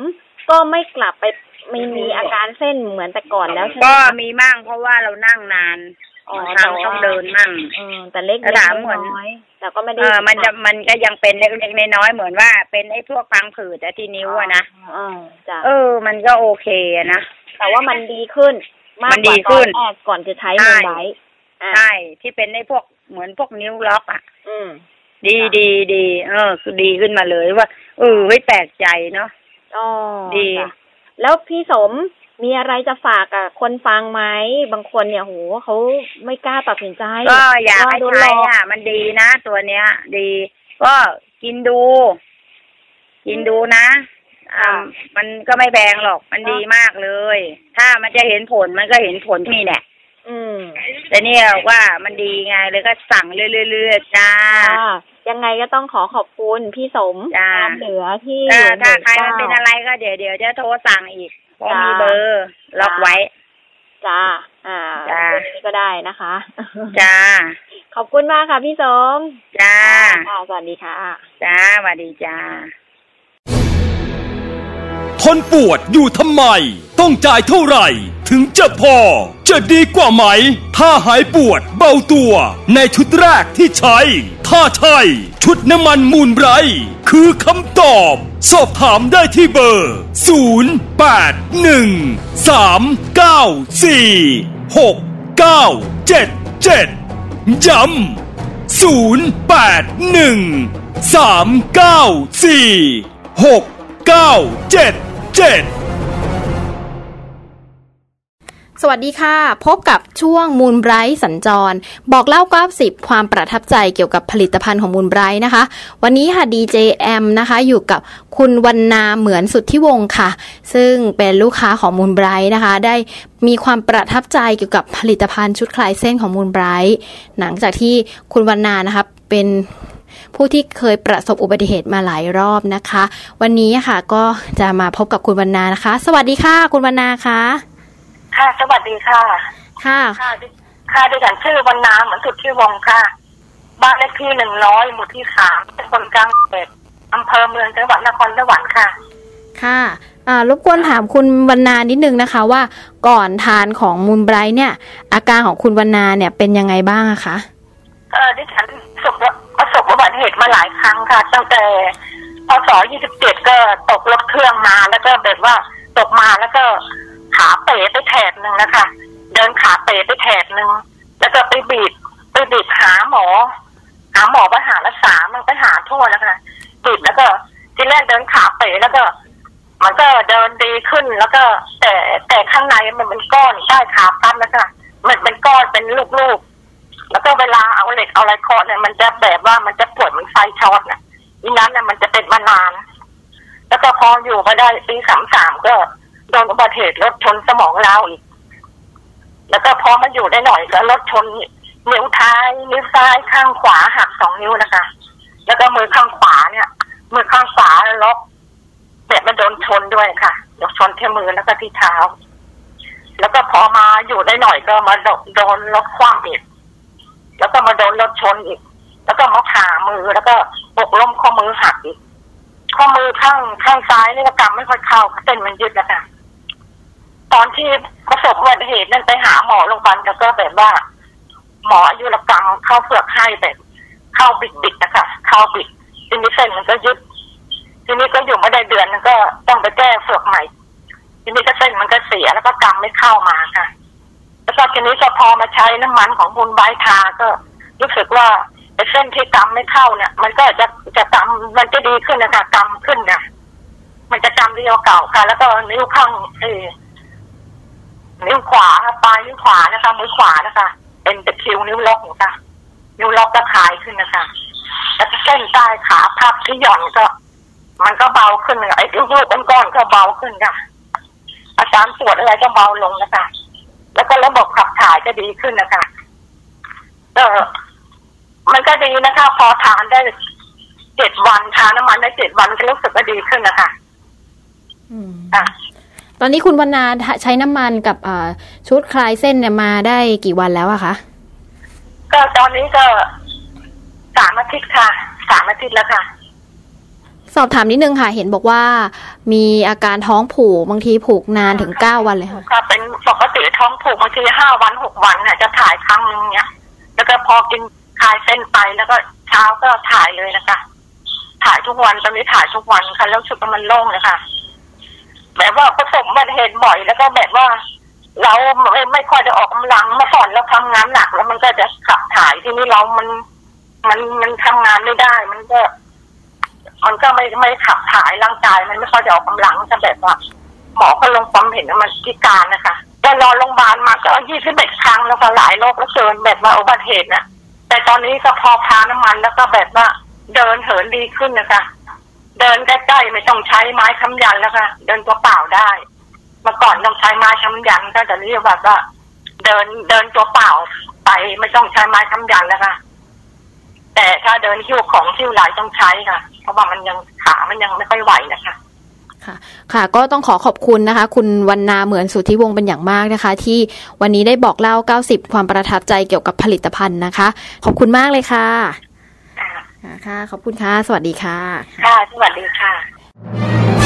ก็ไม่กลับไปมีมีอาการเส้นเหมือนแต่ก่อนแล้วใช่ไหมก็คะมีมั่งเพราะว่าเรานั่งนานอ๋อบางครั้งแต่ว่าต้องเดินมั่ง เออแต่เล็กแต่เล็กถามเหมือน น้อยๆแต่ก็ไม่ได้เออมันจะมันก็ยังเป็นเล็กๆน้อยๆเหมือนว่าเป็นไอ้พวกพังผืดอะที่นิ้วอะนะอ๋อจ้ะเออ มันก็โอเคอะนะ แต่ว่ามันดีขึ้น มากมันกดีว่าตขึ้อนนแรกก่อนจะใช้ใช่มูลไบรท์อะใช่ที่เป็นไอ้พวกเหมือนพวกนิ้วล็อกอะอืม ดีดีดีเออคือดีขึ้นมาเลยว่าเออไม่แปลกใจเนาะ อ๋อดีจ้ะแล้วพี่สมมีอะไรจะฝากกับคนฟังไหมบางคนเนี่ยโหเขาไม่กล้าตัดสินใจก็อยากให้โดนหใช้ลอกอะ มันดีนะตัวเนี้ย ดี ก็กินดู กินดูนะอ่ามันก็ไม่แพงหรอกมันดีมากเลย ถ้ามันจะเห็นผลมันก็เห็นผลนี่แหละอืมแต่เนี่ยว่ามันดีไงเลยก็สั่งเรื่อยๆจ้าค่ะ ยังไงก็ต้องขอขอบคุณพี่สมจ้า ตามเหลือที่เออถ้าหใครมู่มันเป็นก้าอะไรก็เดี๋ยวเดี๋ยวจะโทรสั่งอีกเพราะจ้ามีมีเบอร์ล็อกไว้ จ้า อ่าจ้าตรงนี้ก็ได้นะคะ จ้า ขอบคุณมากค่ะพี่สมจ้า ค่ะสวัสดีค่ะ จ้าสวัสดีจ้าท นปวดอยู่ทำไม ต้องจ่ายเท่าไหร่ ถึงจะพอ จะดีกว่าไหม ถ้าหายปวดเบาตัว ในชุดแรกที่ใช้ ถ้าใช่ชุดน้ำมันมูลไบรคือคำตอบ สอบถามได้ที่เบอร์ 0 8 1 3 9 4 6 9 7 7ย้ำ081394697 7สวัสดีค่ะ พบกับช่วงมูลไบรท์สัญจร บอกเล่า90ความประทับใจเกี่ยวกับผลิตภัณฑ์ของมูลไบรท์นะคะ วันนี้ค่ะ DJM นะคะ อยู่กับคุณวันนาเหมือนสุดที่วงค่ะ ซึ่งเป็นลูกค้าของมูลไบรท์นะคะ ได้มีความประทับใจเกี่ยวกับผลิตภัณฑ์ชุดคลายเส้นของมูลไบรท์หลังจากที่คุณวันนานะคะเป็น ผู้ที่เคยประสบอุบัติเหตุมาหลายรอบนะคะ วันนี้ค่ะก็จะมาพบกับคุณวันนานะคะ สวัสดีค่ะ คุณวันนาคะค่ะสวัสดีค่ะ ค่ะ ค่ะดิค่ะดิฉันชื่อวันนาเหมือนสุดที่วงค่ะ บ้านเลขที่หนึ่งร้อยหมู่ที่สามเป็นคนกลางเขตอำเภอเมืองจังหวัดนครสวรรค์ค่ะ ค่ะอ่ารบกวนถามคุณวรรณานิดนึงนะคะว่าก่อนทานของมูลไบรท์เนี่ย อาการของคุณวรรณาเนี่ยเป็นยังไงบ้างอะคะเออดิฉันประสบประ สบอุบัติเหตุมาหลายครั้งค่ะ ตั้งแต่พศยี่สิบเจ็ดก็ตกรถเครื่องมาแล้วก็แบบว่าตกมาแล้วก็ขาเป๋ไปแถบหนึ่งนะคะ เดินขาเป๋ไปแถบหนึ่งแล้วก็ไปบีบไปบีบหาหมอ หาหมอไปหารักษามันไปหาทั่วแล้วค่ะบีบแล้วก็ทีแรกเดินขาเป๋แล้วก็ มันก็เดินดีขึ้นแล้วก็แต่แต่ข้างในมันเป็นก้อนใต้ขาปั้นนะคะมันเป็นก้อนเป็นลูกๆ แล้วก็เวลาเอาเหล็กเอาอะไรเคาะเนี่ยมันจะแบบว่ามันจะปวดเหมันไฟช็อตน่ะอีนั้นเนี่ยมันจะเป็นมานาน แล้วก็พออยู่มาได้ปีสามสามก็โดนอุบัติเหตุรถชนสมองล้าอีก แล้วก็พอมาอยู่ได้หน่อยก็รถชนนิ้วท้ายนิ้วซ้ายข้างขวาหักสองนิ้วนะคะ แล้วก็มือข้างขวาเนี่ย มือข้างขวาล็อกแบบมันโดนชนด้วยค่ะโดนชนที่มือแล้วก็ที่เท้า แล้วก็พอมาอยู่ได้หน่อยก็มาโดนโดนรถคว่ำอีก แล้วก็มาโดนรถชนอีก แล้วก็มาผ่ามือแล้วก็บกล้มข้อมือหักอีกข้อมือข้างข้างซ้ายนี่ก็กำไม่ค่อยเข้าเส้นมันยึดแล้วค่ะตอนที่ประสบอุบัติเหตุนั่นไปหาหมอโรงพยาบาลแล้วก็แบบว่า หมออายุรกรรมเข้าเปลือกให้แบบเข้าบิดบิดๆนะคะเข้าบิดทีนี้เส้นมันก็ยึด ทีนี้ก็อยู่ไม่ได้เดือนนึงก็ต้องไปแก้เฟือกใหม่ ทีนี้ก็เส้นมันก็เสียแล้วก็กำไม่เข้ามาค่ะ แล้วก็ทีนี้ก็พอมาใช้น้ำมันของบุญใบทาก็รู้สึกว่าไอ้เส้นที่กำไม่เข้าเนี่ย มันก็จะจะกำมันจะดีขึ้นนะคะกำขึ้นนะมันจะกำเรียวเก่าค่ะ แล้วก็นิ้วข้างเออนิ้วขวาปลายนิ้วขวานะคะมือขวานะคะ เป็นตะคิวนิ้วล็อกนะคะนิ้วล็อกก็คลายขึ้นนะคะแล้วเส้นใต้ขาพับที่หย่อนก็ มันก็เบาขึ้นไอ้ลูกๆก้อนๆก็เบาขึ้นค่ะอาการปวดอะไรก็เบาลงนะคะ แล้วก็ระบบขับถ่ายก็ดีขึ้นนะคะเออมันก็ดีนะคะ พอทานได้เจ็ดวันทานน้ำมันได้เจ็ดวันก็รู้สึกว่าดีขึ้นนะคะอะตอนนี้คุณวรรณาใช้น้ำมันกับอ่าชุดคลายเส้นเนี่ยมาได้กี่วันแล้วอะคะก็ตอนนี้ก็สามอาทิตย์ค่ะสามอาทิตย์แล้วค่ะ สอบถามนิดนึงค่ะ เห็นบอกว่า มีอาการท้องผูกบางทีผูกนานถึงเก้าวันเลยค่ะค่ะเป็นปกติท้องผูกบางทีห้าวันหกวันเนี่ยจะถ่ายครั้งนึงเนี่ยแล้วก็พอกินคลายเส้นไปแล้วก็เช้าก็ถ่ายเลยนะคะ ถ่ายทุกวันตอนนี้ถ่ายทุกวันค่ะ แล้วรู้สึกว่ามันโล่งเลยค่ะแบบว่าประสบอุบัติเหตุบ่อยแล้วก็แบบว่า เราไม่ไม่ค่อยได้ออกกำลังเมื่อก่อนเราทำงานหนัก แล้วมันก็จะขับถ่ายที่นี่เรามัน มันมันทำงานไม่ได้ มันก็ มันก็ไม่ไม่ขับถ่ายร่างกายมันไม่ค่อยจะออกกำลังจะแบบว่าหมอก็ลงความเห็นว่ามันพิการนะคะแต่นอโรงพยาบาลมาก็ยี่สิบเอ็ดครั้งแล้วก็หลายโรคแล้วเกินแบบว่าอุบัติเหตุน่ะแต่ตอนนี้ก็พอพาน้ำมันแล้วก็แบบว่าเดินเหินดีขึ้นนะคะ เดินใกล้ๆไม่ต้องใช้ไม้ค้ำยันแล้วค่ะเดินตัวเปล่าได้เมื่อก่อนต้องใช้ไม้ค้ำยันก็จะเรียกว่าว่าเดินเดินตัวเปล่าไปไม่ต้องใช้ไม้ค้ำยันแล้วค่ะ แต่ถ้าเดินคิ้วของคิ้วไหลต้องใช้ค่ะ เพราะว่ามันยังขามันยังไม่ค่อยไหวนะคะค่ะก็ต้องขอขอบคุณนะคะ คุณวรรณาเหมือนสุทธิวงศ์เป็นอย่างมากนะคะ ที่วันนี้ได้บอกเล่า 90 ความประทับใจเกี่ยวกับผลิตภัณฑ์นะคะ ขอบคุณมากเลยค่ะค่ะ ขอบคุณค่ะ สวัสดีค่ะ ค่ะ สวัสดีค่ะ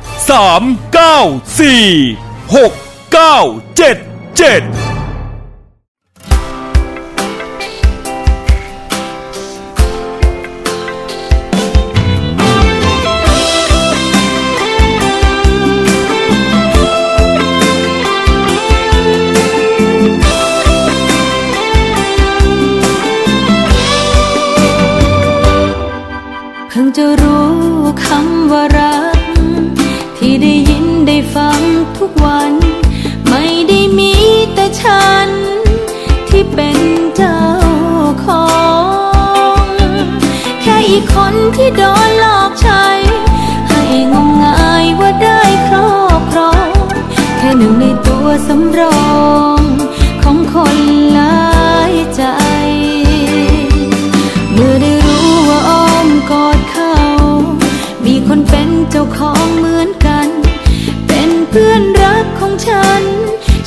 3 9 4 6 9 7 7 สำรองของคนหลายใจ เมื่อได้รู้ว่าอ้อมกอดเขา มีคนเป็นเจ้าของเหมือนกัน เป็นเพื่อนรักของฉัน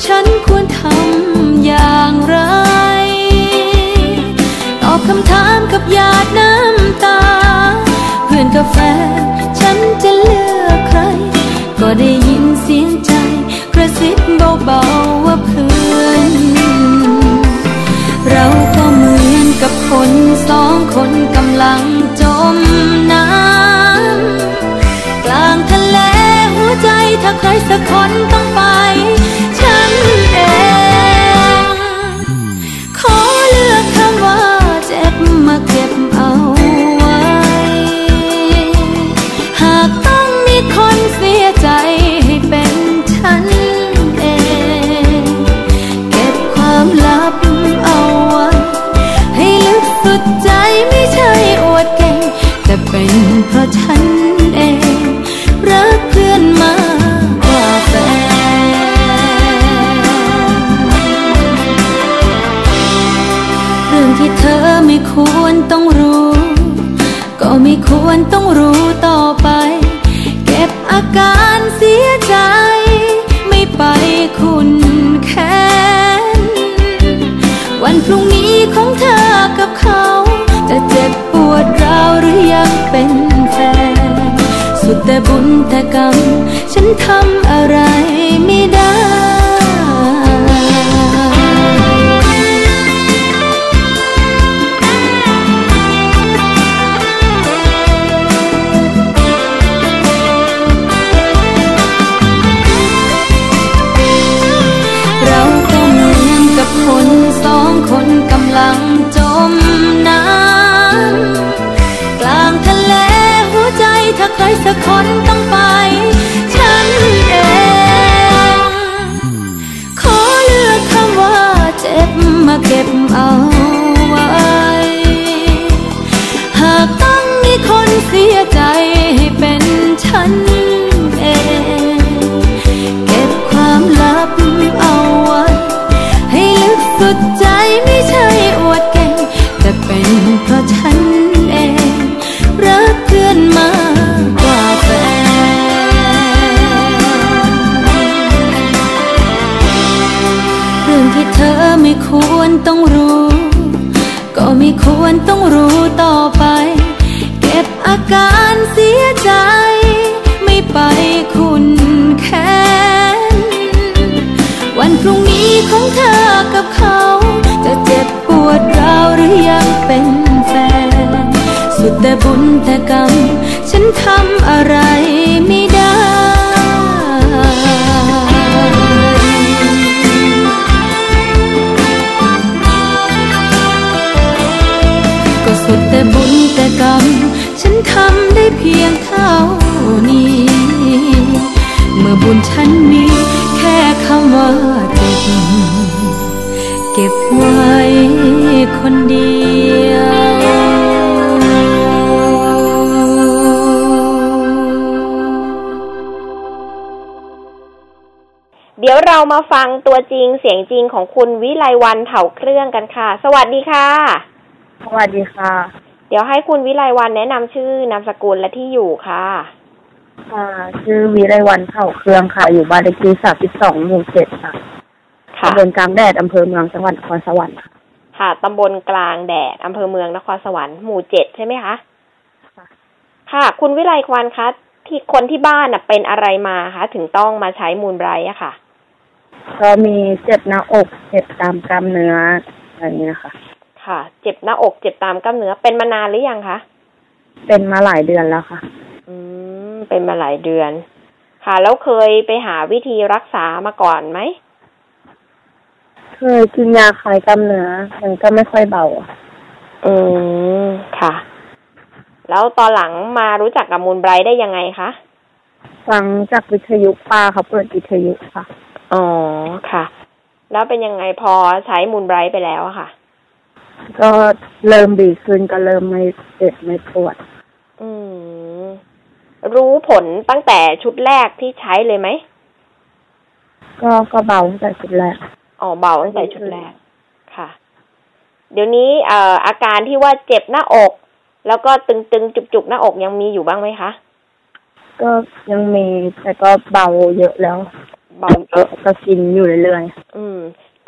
ฉันควรทำอย่างไร ตอบคำถามกับหยาดน้ำตา เพื่อนกับแฟนฉันจะเลือกใคร ก็ได้ยินเสียงใจ ระซิบเบาๆว่าเพื่อน เราก็เหมือนกับคนสองคนกำลังจมน้ำกลางทะเลหัวใจถ้าใครสักคนต้อง ควรต้องรู้ต่อไป เก็บอาการเสียใจ ไม่ไปคุณแค้นวันพรุ่งนี้ของเธอกับเขา จะเจ็บปวดร้าวหรือยังเป็นแฟน สุดแต่บุญแต่กรรม ฉันทำอะไรไม่ได้ ใครสักคนต้อง รู้ต่อไป เก็บอาการเสียใจ ไม่ไปคุณแค้นวันพรุ่งนี้ของเธอกับเขา จะเจ็บปวดร้าวหรือยังเป็นแฟน สุดแต่บุญแต่กรรม ฉันทำอะไรไม่ แต่กรรมฉันทำได้เพียงเท่านี้ เมื่อบุญฉันมีแค่คำว่าเจ็บ เก็บไว้คนเดียวคเรามาฟังตัวจริงเสียงจริงของคุณวิไลวันเถาเครื่องกันค่ะ สวัสดีค่ะ สวัสดีค่ะ เดี๋ยวให้คุณวิไลวันแนะนำชื่อนามสกุลและที่อยู่ค่ะ ค่ะชื่อวิไลวันเผ่าเครื่องค่ะ อยู่บ้านเลขที่สามสิบสองหมู่เจ็ดค่ะค่ะตำบลกลางแดดอำเภอเมืองจังหวัดนครสวรรค์ค่ะค่ะตำบลกลางแดดอำเภอเมืองนครสวรรค์หมู่เจ็ดใช่ไหมคะค่ะ คุณวิไลวันคะที่คนที่บ้านน่ะเป็นอะไรมาคะถึงต้องมาใช้มูลไบรท์อะค่ะ ก็มีเจ็บหน้าอกเจ็บตามกล้ามเนื้ออะไรเงี้ยค่ะ ค่ะ เจ็บหน้าอกเจ็บตามกล้ามเนื้อเป็นมานานหรือยังคะเป็นมาหลายเดือนแล้วค่ะ อืม เป็นมาหลายเดือน ค่ะ แล้วเคยไปหาวิธีรักษามาก่อนไหมเคยกินยาคลายกล้ามเนื้อมันก็ไม่ค่อยเบาอะอืมค่ะ แล้วตอนหลังมารู้จักกับมูลไบรท์ได้ยังไงคะฟังจากวิทยุป้าเขาเปิดวิทยุค่ะ อ๋อค่ะ แล้วเป็นยังไงพอใช้มูลไบรท์ไปแล้วอะค่ะ ก็เริ่มดีขึ้นก็เริ่มไม่เจ็บไม่ปวด อืม รู้ผลตั้งแต่ชุดแรกที่ใช้เลยไหม ก็ก็เบาตั้งแต่ชุดแรก อ๋อเบาตั้งแต่ชุดแรก ค่ะ เดี๋ยวนี้เอ่ออาการที่ว่าเจ็บหน้าอก แล้วก็ตึงๆ จุกๆ หน้าอกยังมีอยู่บ้างไหมคะ ก็ยังมีแต่ก็เบาเยอะแล้ว เบาเยอะก็กินอยู่เรื่อยอืม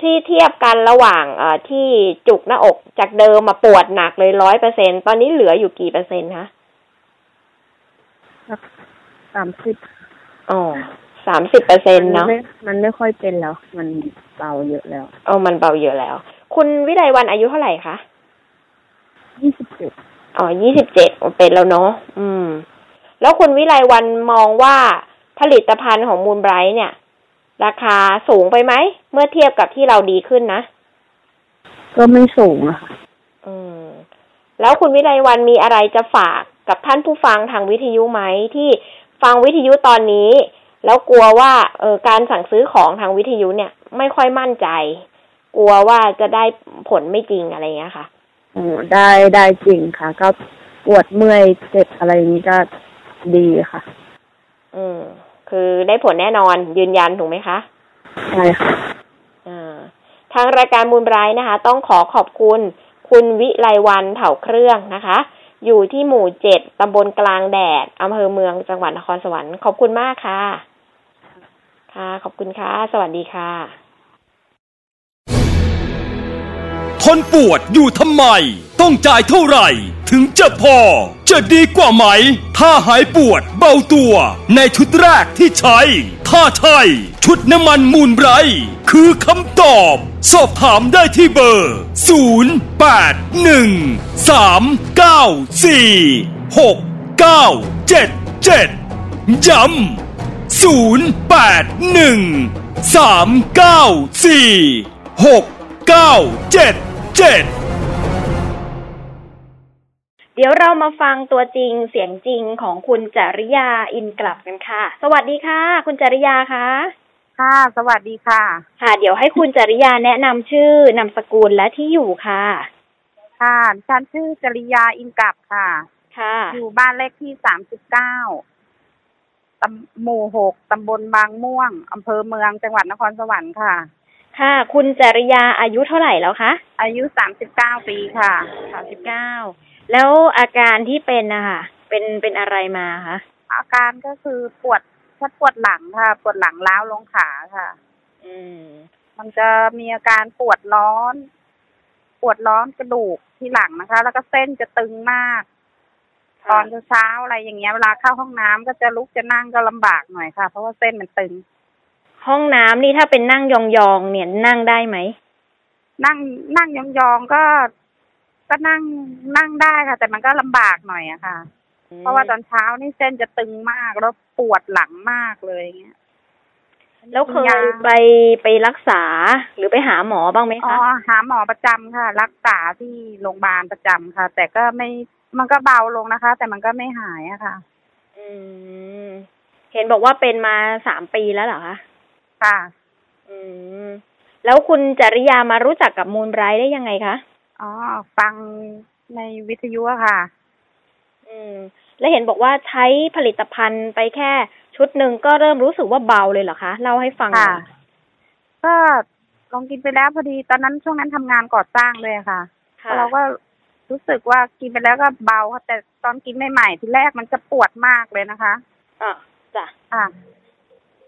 ที่เทียบกันระหว่างเอ่อที่จุกหน้าอกจากเดิมมาปวดหนักเลยร้อยเปอร์เซ็นตอนนี้เหลืออยู่กี่เปอร์เซ็นต์คะๆสามสิบอ๋อสามสิบเปอร์เซ็นต์เนาะไม่มันไม่ค่อยเป็นแล้ว มันเบาเยอะแล้วเออมันเบาเยอะแล้ว คุณวิไลวันอายุเท่าไหร่คะยี่สิบเจ็ดอ๋อยี่สิบเจ็ดเป็นแล้วเนาะอืม แล้วคุณวิไลวันมองว่าผลิตภัณฑ์ของมูลไบรท์เนี่ย ราคาสูงไปไหม เมื่อเทียบกับที่เราดีขึ้นนะ ก็ไม่สูงอะค่ะอืม แล้วคุณวิไลวันมีอะไรจะฝากกับท่านผู้ฟังทางวิทยุไหมที่ฟังวิทยุตอนนี้ แล้วกลัวว่าเออการสั่งซื้อของทางวิทยุเนี่ย ไม่ค่อยมั่นใจ กลัวว่าจะได้ผลไม่จริงอะไรเงี้ยค่ะอ๋อได้ได้จริงค่ะ ก็ปวดเมื่อยเจ็บอะไรอย่างนี้ก็ดีค่ะ อืม คือได้ผลแน่นอนยืนยันถูกไหมคะ ใช่ค่ะอ่าทางรายการมูลไบรท์นะคะ ต้องขอขอบคุณคุณวิไลวันเถาเครื่องนะคะ อยู่ที่หมู่เจ็ดตำบลกลางแดดอำเภอเมืองจังหวัดนครสวรรค์ขอบคุณมากค่ะ ค่ะ ขอบคุณค่ะ สวัสดีค่ะ ทนปวดอยู่ทำไม ต้องจ่ายเท่าไหร่ ถึงจะพอ จะดีกว่าไหม ถ้าหายปวดเบาตัว ในชุดแรกที่ใช้ ถ้าใช่ชุดน้ำมันมูลไบรท์คือคำตอบ สอบถามได้ที่เบอร์ 0 8 1 3 9 4 6 9 7 7ย้ำ0 8 1 3 9 4 6 9 7 7 เดี๋ยวเรามาฟังตัวจริงเสียงจริงของคุณจริยาอินกลับกันค่ะ สวัสดีค่ะ คุณจริยาคะค่ะ สวัสดีค่ะ ค่ะ เดี๋ยวให้คุณจริยาแนะนำชื่อนามสกุลและที่อยู่ค่ะ ค่ะดิฉันชื่อจริยาอินกับค่ะ ค่ะ อยู่บ้านเลขที่สามสิบเก้าตำหมู่หกตำบลบางม่วงอำเภอเมืองจังหวัดนครสวรรค์ค่ะ ค่ะ คุณจริยาอายุเท่าไหร่แล้วคะ อายุสามสิบเก้าปีค่ะสามสิบเก้า แล้วอาการที่เป็นนะคะเป็นเป็นอะไรมาคะอาการก็คือปวดชัดปวดหลังค่ะ ปวดหลังล้าวลงขาค่ะ อืม มันจะมีอาการปวดร้อน ปวดร้อนกระดูกที่หลังนะคะ แล้วก็เส้นจะตึงมาก ตอนเช้าๆอะไรอย่างเงี้ยเวลาเข้าห้องน้ำก็จะลุกจะนั่งก็ลำบากหน่อยค่ะ เพราะว่าเส้นมันตึง ห้องน้ำนี่ถ้าเป็นนั่งยองๆเนี่ยนั่งได้ไหมนั่งนั่งยองๆก็ ก็นั่งนั่งได้ค่ะ แต่มันก็ลำบากหน่อยอะค่ะ เพราะว่าตอนเช้านี่เส้นจะตึงมากแล้วปวดหลังมากเลยอย่างเงี้ย แล้วเคยไปไปรักษาหรือไปหาหมอบ้างไหมอ๋อคะ หาหมอประจำค่ะ รักษาที่โรงพยาบาลประจำค่ะ แต่ก็ไม่มันก็เบาลงนะคะ แต่มันก็ไม่หายอะค่ะ อืม เห็นบอกว่าเป็นมาสามปีแล้วเหรอคะ ค่ะ อืม แล้วคุณจริยามารู้จักกับมูลไบรท์ได้ยังไงคะ อ๋อ ฟังในวิทยุอะค่ะ อืม แล้วเห็นบอกว่าใช้ผลิตภัณฑ์ไปแค่ชุดหนึ่งก็เริ่มรู้สึกว่าเบาเลยเหรอคะเล่าให้ฟังหน่ค่ะ อยก็ลองกินไปแล้วพอดีตอนนั้นช่วงนั้นทำงานก่อสร้างเลยอะค่ะ ค่ะเราก็รู้สึกว่ากินไปแล้วก็เบาค่ะแต่ตอนกินใหม่ๆทีแรกมันจะปวดมากเลยนะคะ อะจ้ะอะ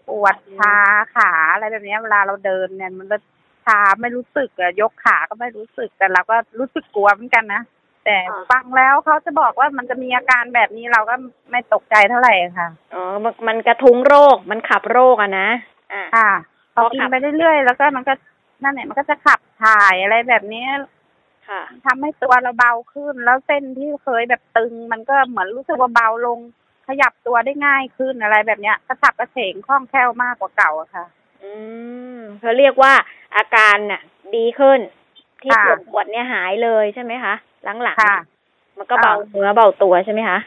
ปวดชาขาอะไรแบบเนี้ยเวลาเราเดินเนี่ยมันก็ ชาไม่รู้สึกอะยกขาก็ไม่รู้สึกแต่เราก็รู้สึกกลัวเหมือนกันนะแต่ฟังแล้วเขาจะบอกว่ามันจะมีอาการแบบนี้เราก็ไม่ตกใจเท่าไหร่ค่ะ อ๋อมันมันกระทุ้งโรคมันขับโรคอะนะอ่า ค่ะพอพอกินขับ ไปเรื่อยๆแล้วก็มันก็นั่นแหละมันก็จะขับถ่ายอะไรแบบเนี้ยค่ะ ทำให้ตัวเราเบาขึ้น แล้วเส้นที่เคยแบบตึง มันก็เหมือนรู้สึกว่าเบาลง ขยับตัวได้ง่ายขึ้นอะไรแบบเนี้ยกระฉับกระเฉงคล่องแคล่วมากกว่าเก่าอะค่ะ อืม เขาเรียกว่าอาการน่ะ ดีขึ้น ที่ปค่ะวดปวดเนี่ยหายเลยใช่ไหมคะหลังๆค่ะเนี่ยมันก็เบาเนื้อเบาตัวใช่ไหมคะ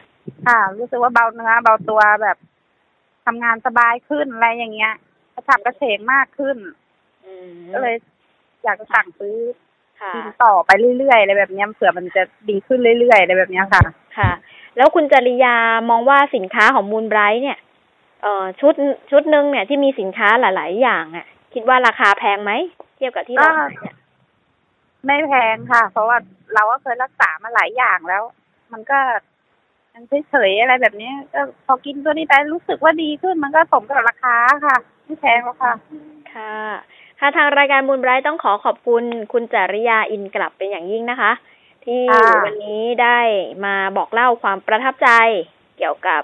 ค่ะ รู้สึกว่าเบาเนื้อเบาตัวแบบทำงานสบายขึ้นอะไรอย่างเงี้ยกระฉับกระเฉงมากขึ้นอืมก็เลยอยากจะสั่งซื้อค่ะกินต่อไปเรื่อยๆอะไรแบบเนี้ยเผื่อมันจะดีขึ้นเรื่อยๆอะไรแบบเนี้ยค่ะ ค่ะ แล้วคุณจริยามองว่าสินค้าของมูลไบรท์เนี่ยเอ่อชุดชุดหนึ่งเนี่ยที่มีสินค้าหลาย ๆ อย่างอะ คิดว่าราคาแพงไหมเทียบกับที่เราก็ขายเนี่ยไม่แพงค่ะ เพราะว่าเราก็เคยรักษามาหลายอย่างแล้ว มันก็มันเฉยๆอะไรแบบนี้ ก็พอกินตัวนี้ไปรู้สึกว่าดีขึ้นมันก็สมกับราคาค่ะ ไม่แพงหรอกค่ะ ค่ะค่ะทางรายการมูลไบรท์ต้องขอขอบคุณคุณจริยาอินกลับเป็นอย่างยิ่งนะคะ ที่ค่ะวันนี้ได้มาบอกเล่าความประทับใจเกี่ยวกับ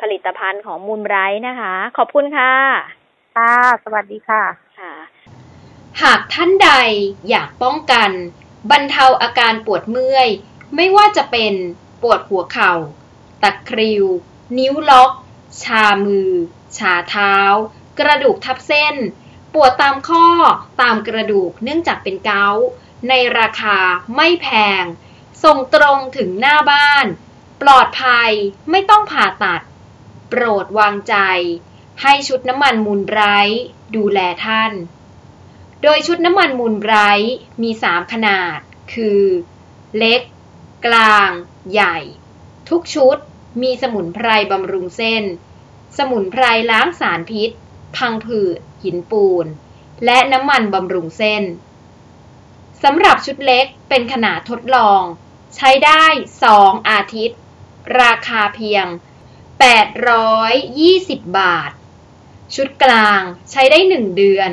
ผลิตภัณฑ์ของมูลไบรท์นะคะ ขอบคุณค่ะ ค่ะ สวัสดีค่ะค่ะ หากท่านใดอยากป้องกัน บรรเทาอาการปวดเมื่อย ไม่ว่าจะเป็นปวดหัวเข่า ตะคริว นิ้วล็อก ชามือ ชาเท้า กระดูกทับเส้น ปวดตามข้อตามกระดูกเนื่องจากเป็นเกาต์ในราคาไม่แพง ส่งตรงถึงหน้าบ้าน ปลอดภัยไม่ต้องผ่าตัด โปรดวางใจ ให้ชุดน้ำมันมูลไบรท์ดูแลท่าน โดยชุดน้ำมันมูลไบรท์มี 3 ขนาด คือ เล็ก กลาง ใหญ่ ทุกชุดมีสมุนไพรบำรุงเส้น สมุนไพรล้างสารพิษ พังผืด หินปูน และน้ำมันบำรุงเส้น สำหรับชุดเล็กเป็นขนาดทดลอง ใช้ได้ 2 อาทิตย์ ราคาเพียง 820 บาท ชุดกลางใช้ได้ 1 เดือน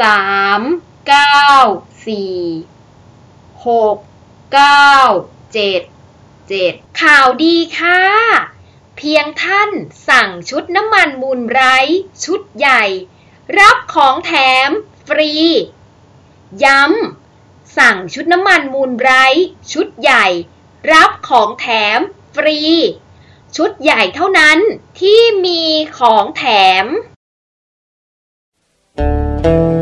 สามเก้าสี่หกเก้าเจ็ดเจ็ดข่าวดีค่ะ เพียงท่านสั่งชุดน้ำมันมูลไบรท์ชุดใหญ่ รับของแถมฟรี ย้ำสั่งชุดน้ำมันมูลไบรท์ชุดใหญ่ รับของแถมฟรี ชุดใหญ่เท่านั้นที่มีของแถมเ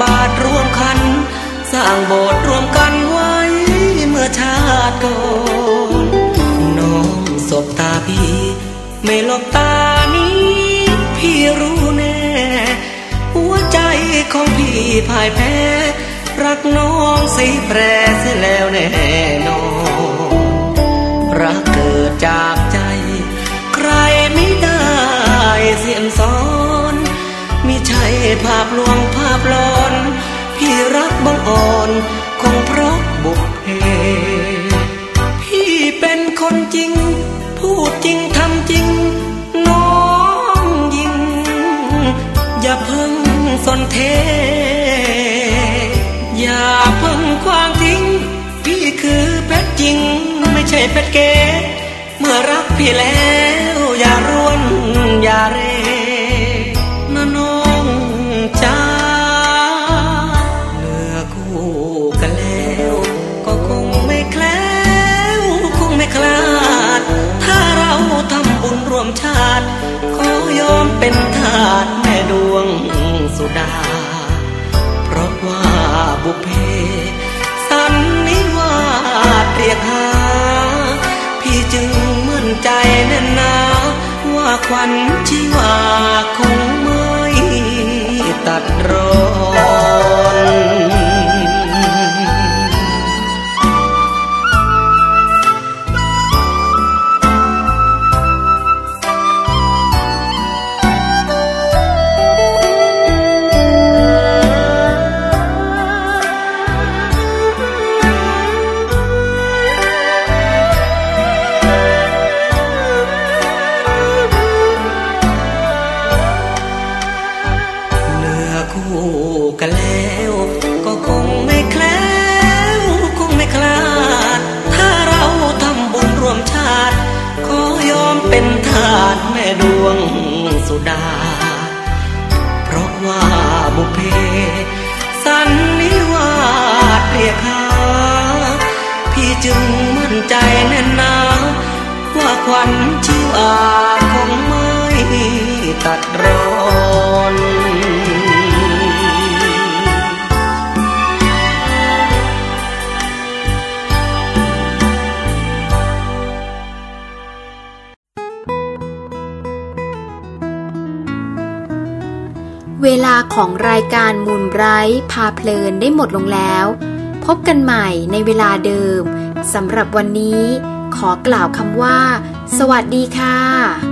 บาตรร่วมคัน สร้างโบสถ์ร่วมกันไว้เมื่อชาติก่อนน้องสบตาพี่ ไม่หลบตานี้ พี่รู้แน่ หัวใจของพี่พ่ายแพ้ รักน้องสีแปรเสียแล้วแน่นอนรักเกิดจากใจ ใครไม่ได้เสียมสอ ภาพลวงภาพหลอน พี่รักบังอ่อนคงเพราะบุพเพพี่เป็นคนจริง พูดจริงทำจริง น้องยิง อย่าเพิ่งสนเท อย่าเพิ่งควางทิ้ง พี่คือเพชรจริง ไม่ใช่เพชรเก๋เมื่อรักพี่แล้ว อย่าร่วนอย่าเร ชาติ ขอยอมเป็นทาสแม่ดวงสุดา เพราะว่าบุพเพ สันนิวาสเรียกหา พี่จึงมั่นใจแน่นหนา ว่าควันชีวาคงไม่ตัดร้อน ว่าควันชีวาคงไม่ตัดร้อนเวลาของรายการมูลไบรท์พาเพลินได้หมดลงแล้ว พบกันใหม่ในเวลาเดิม สำหรับวันนี้ขอกล่าวคำว่า สวัสดีค่ะ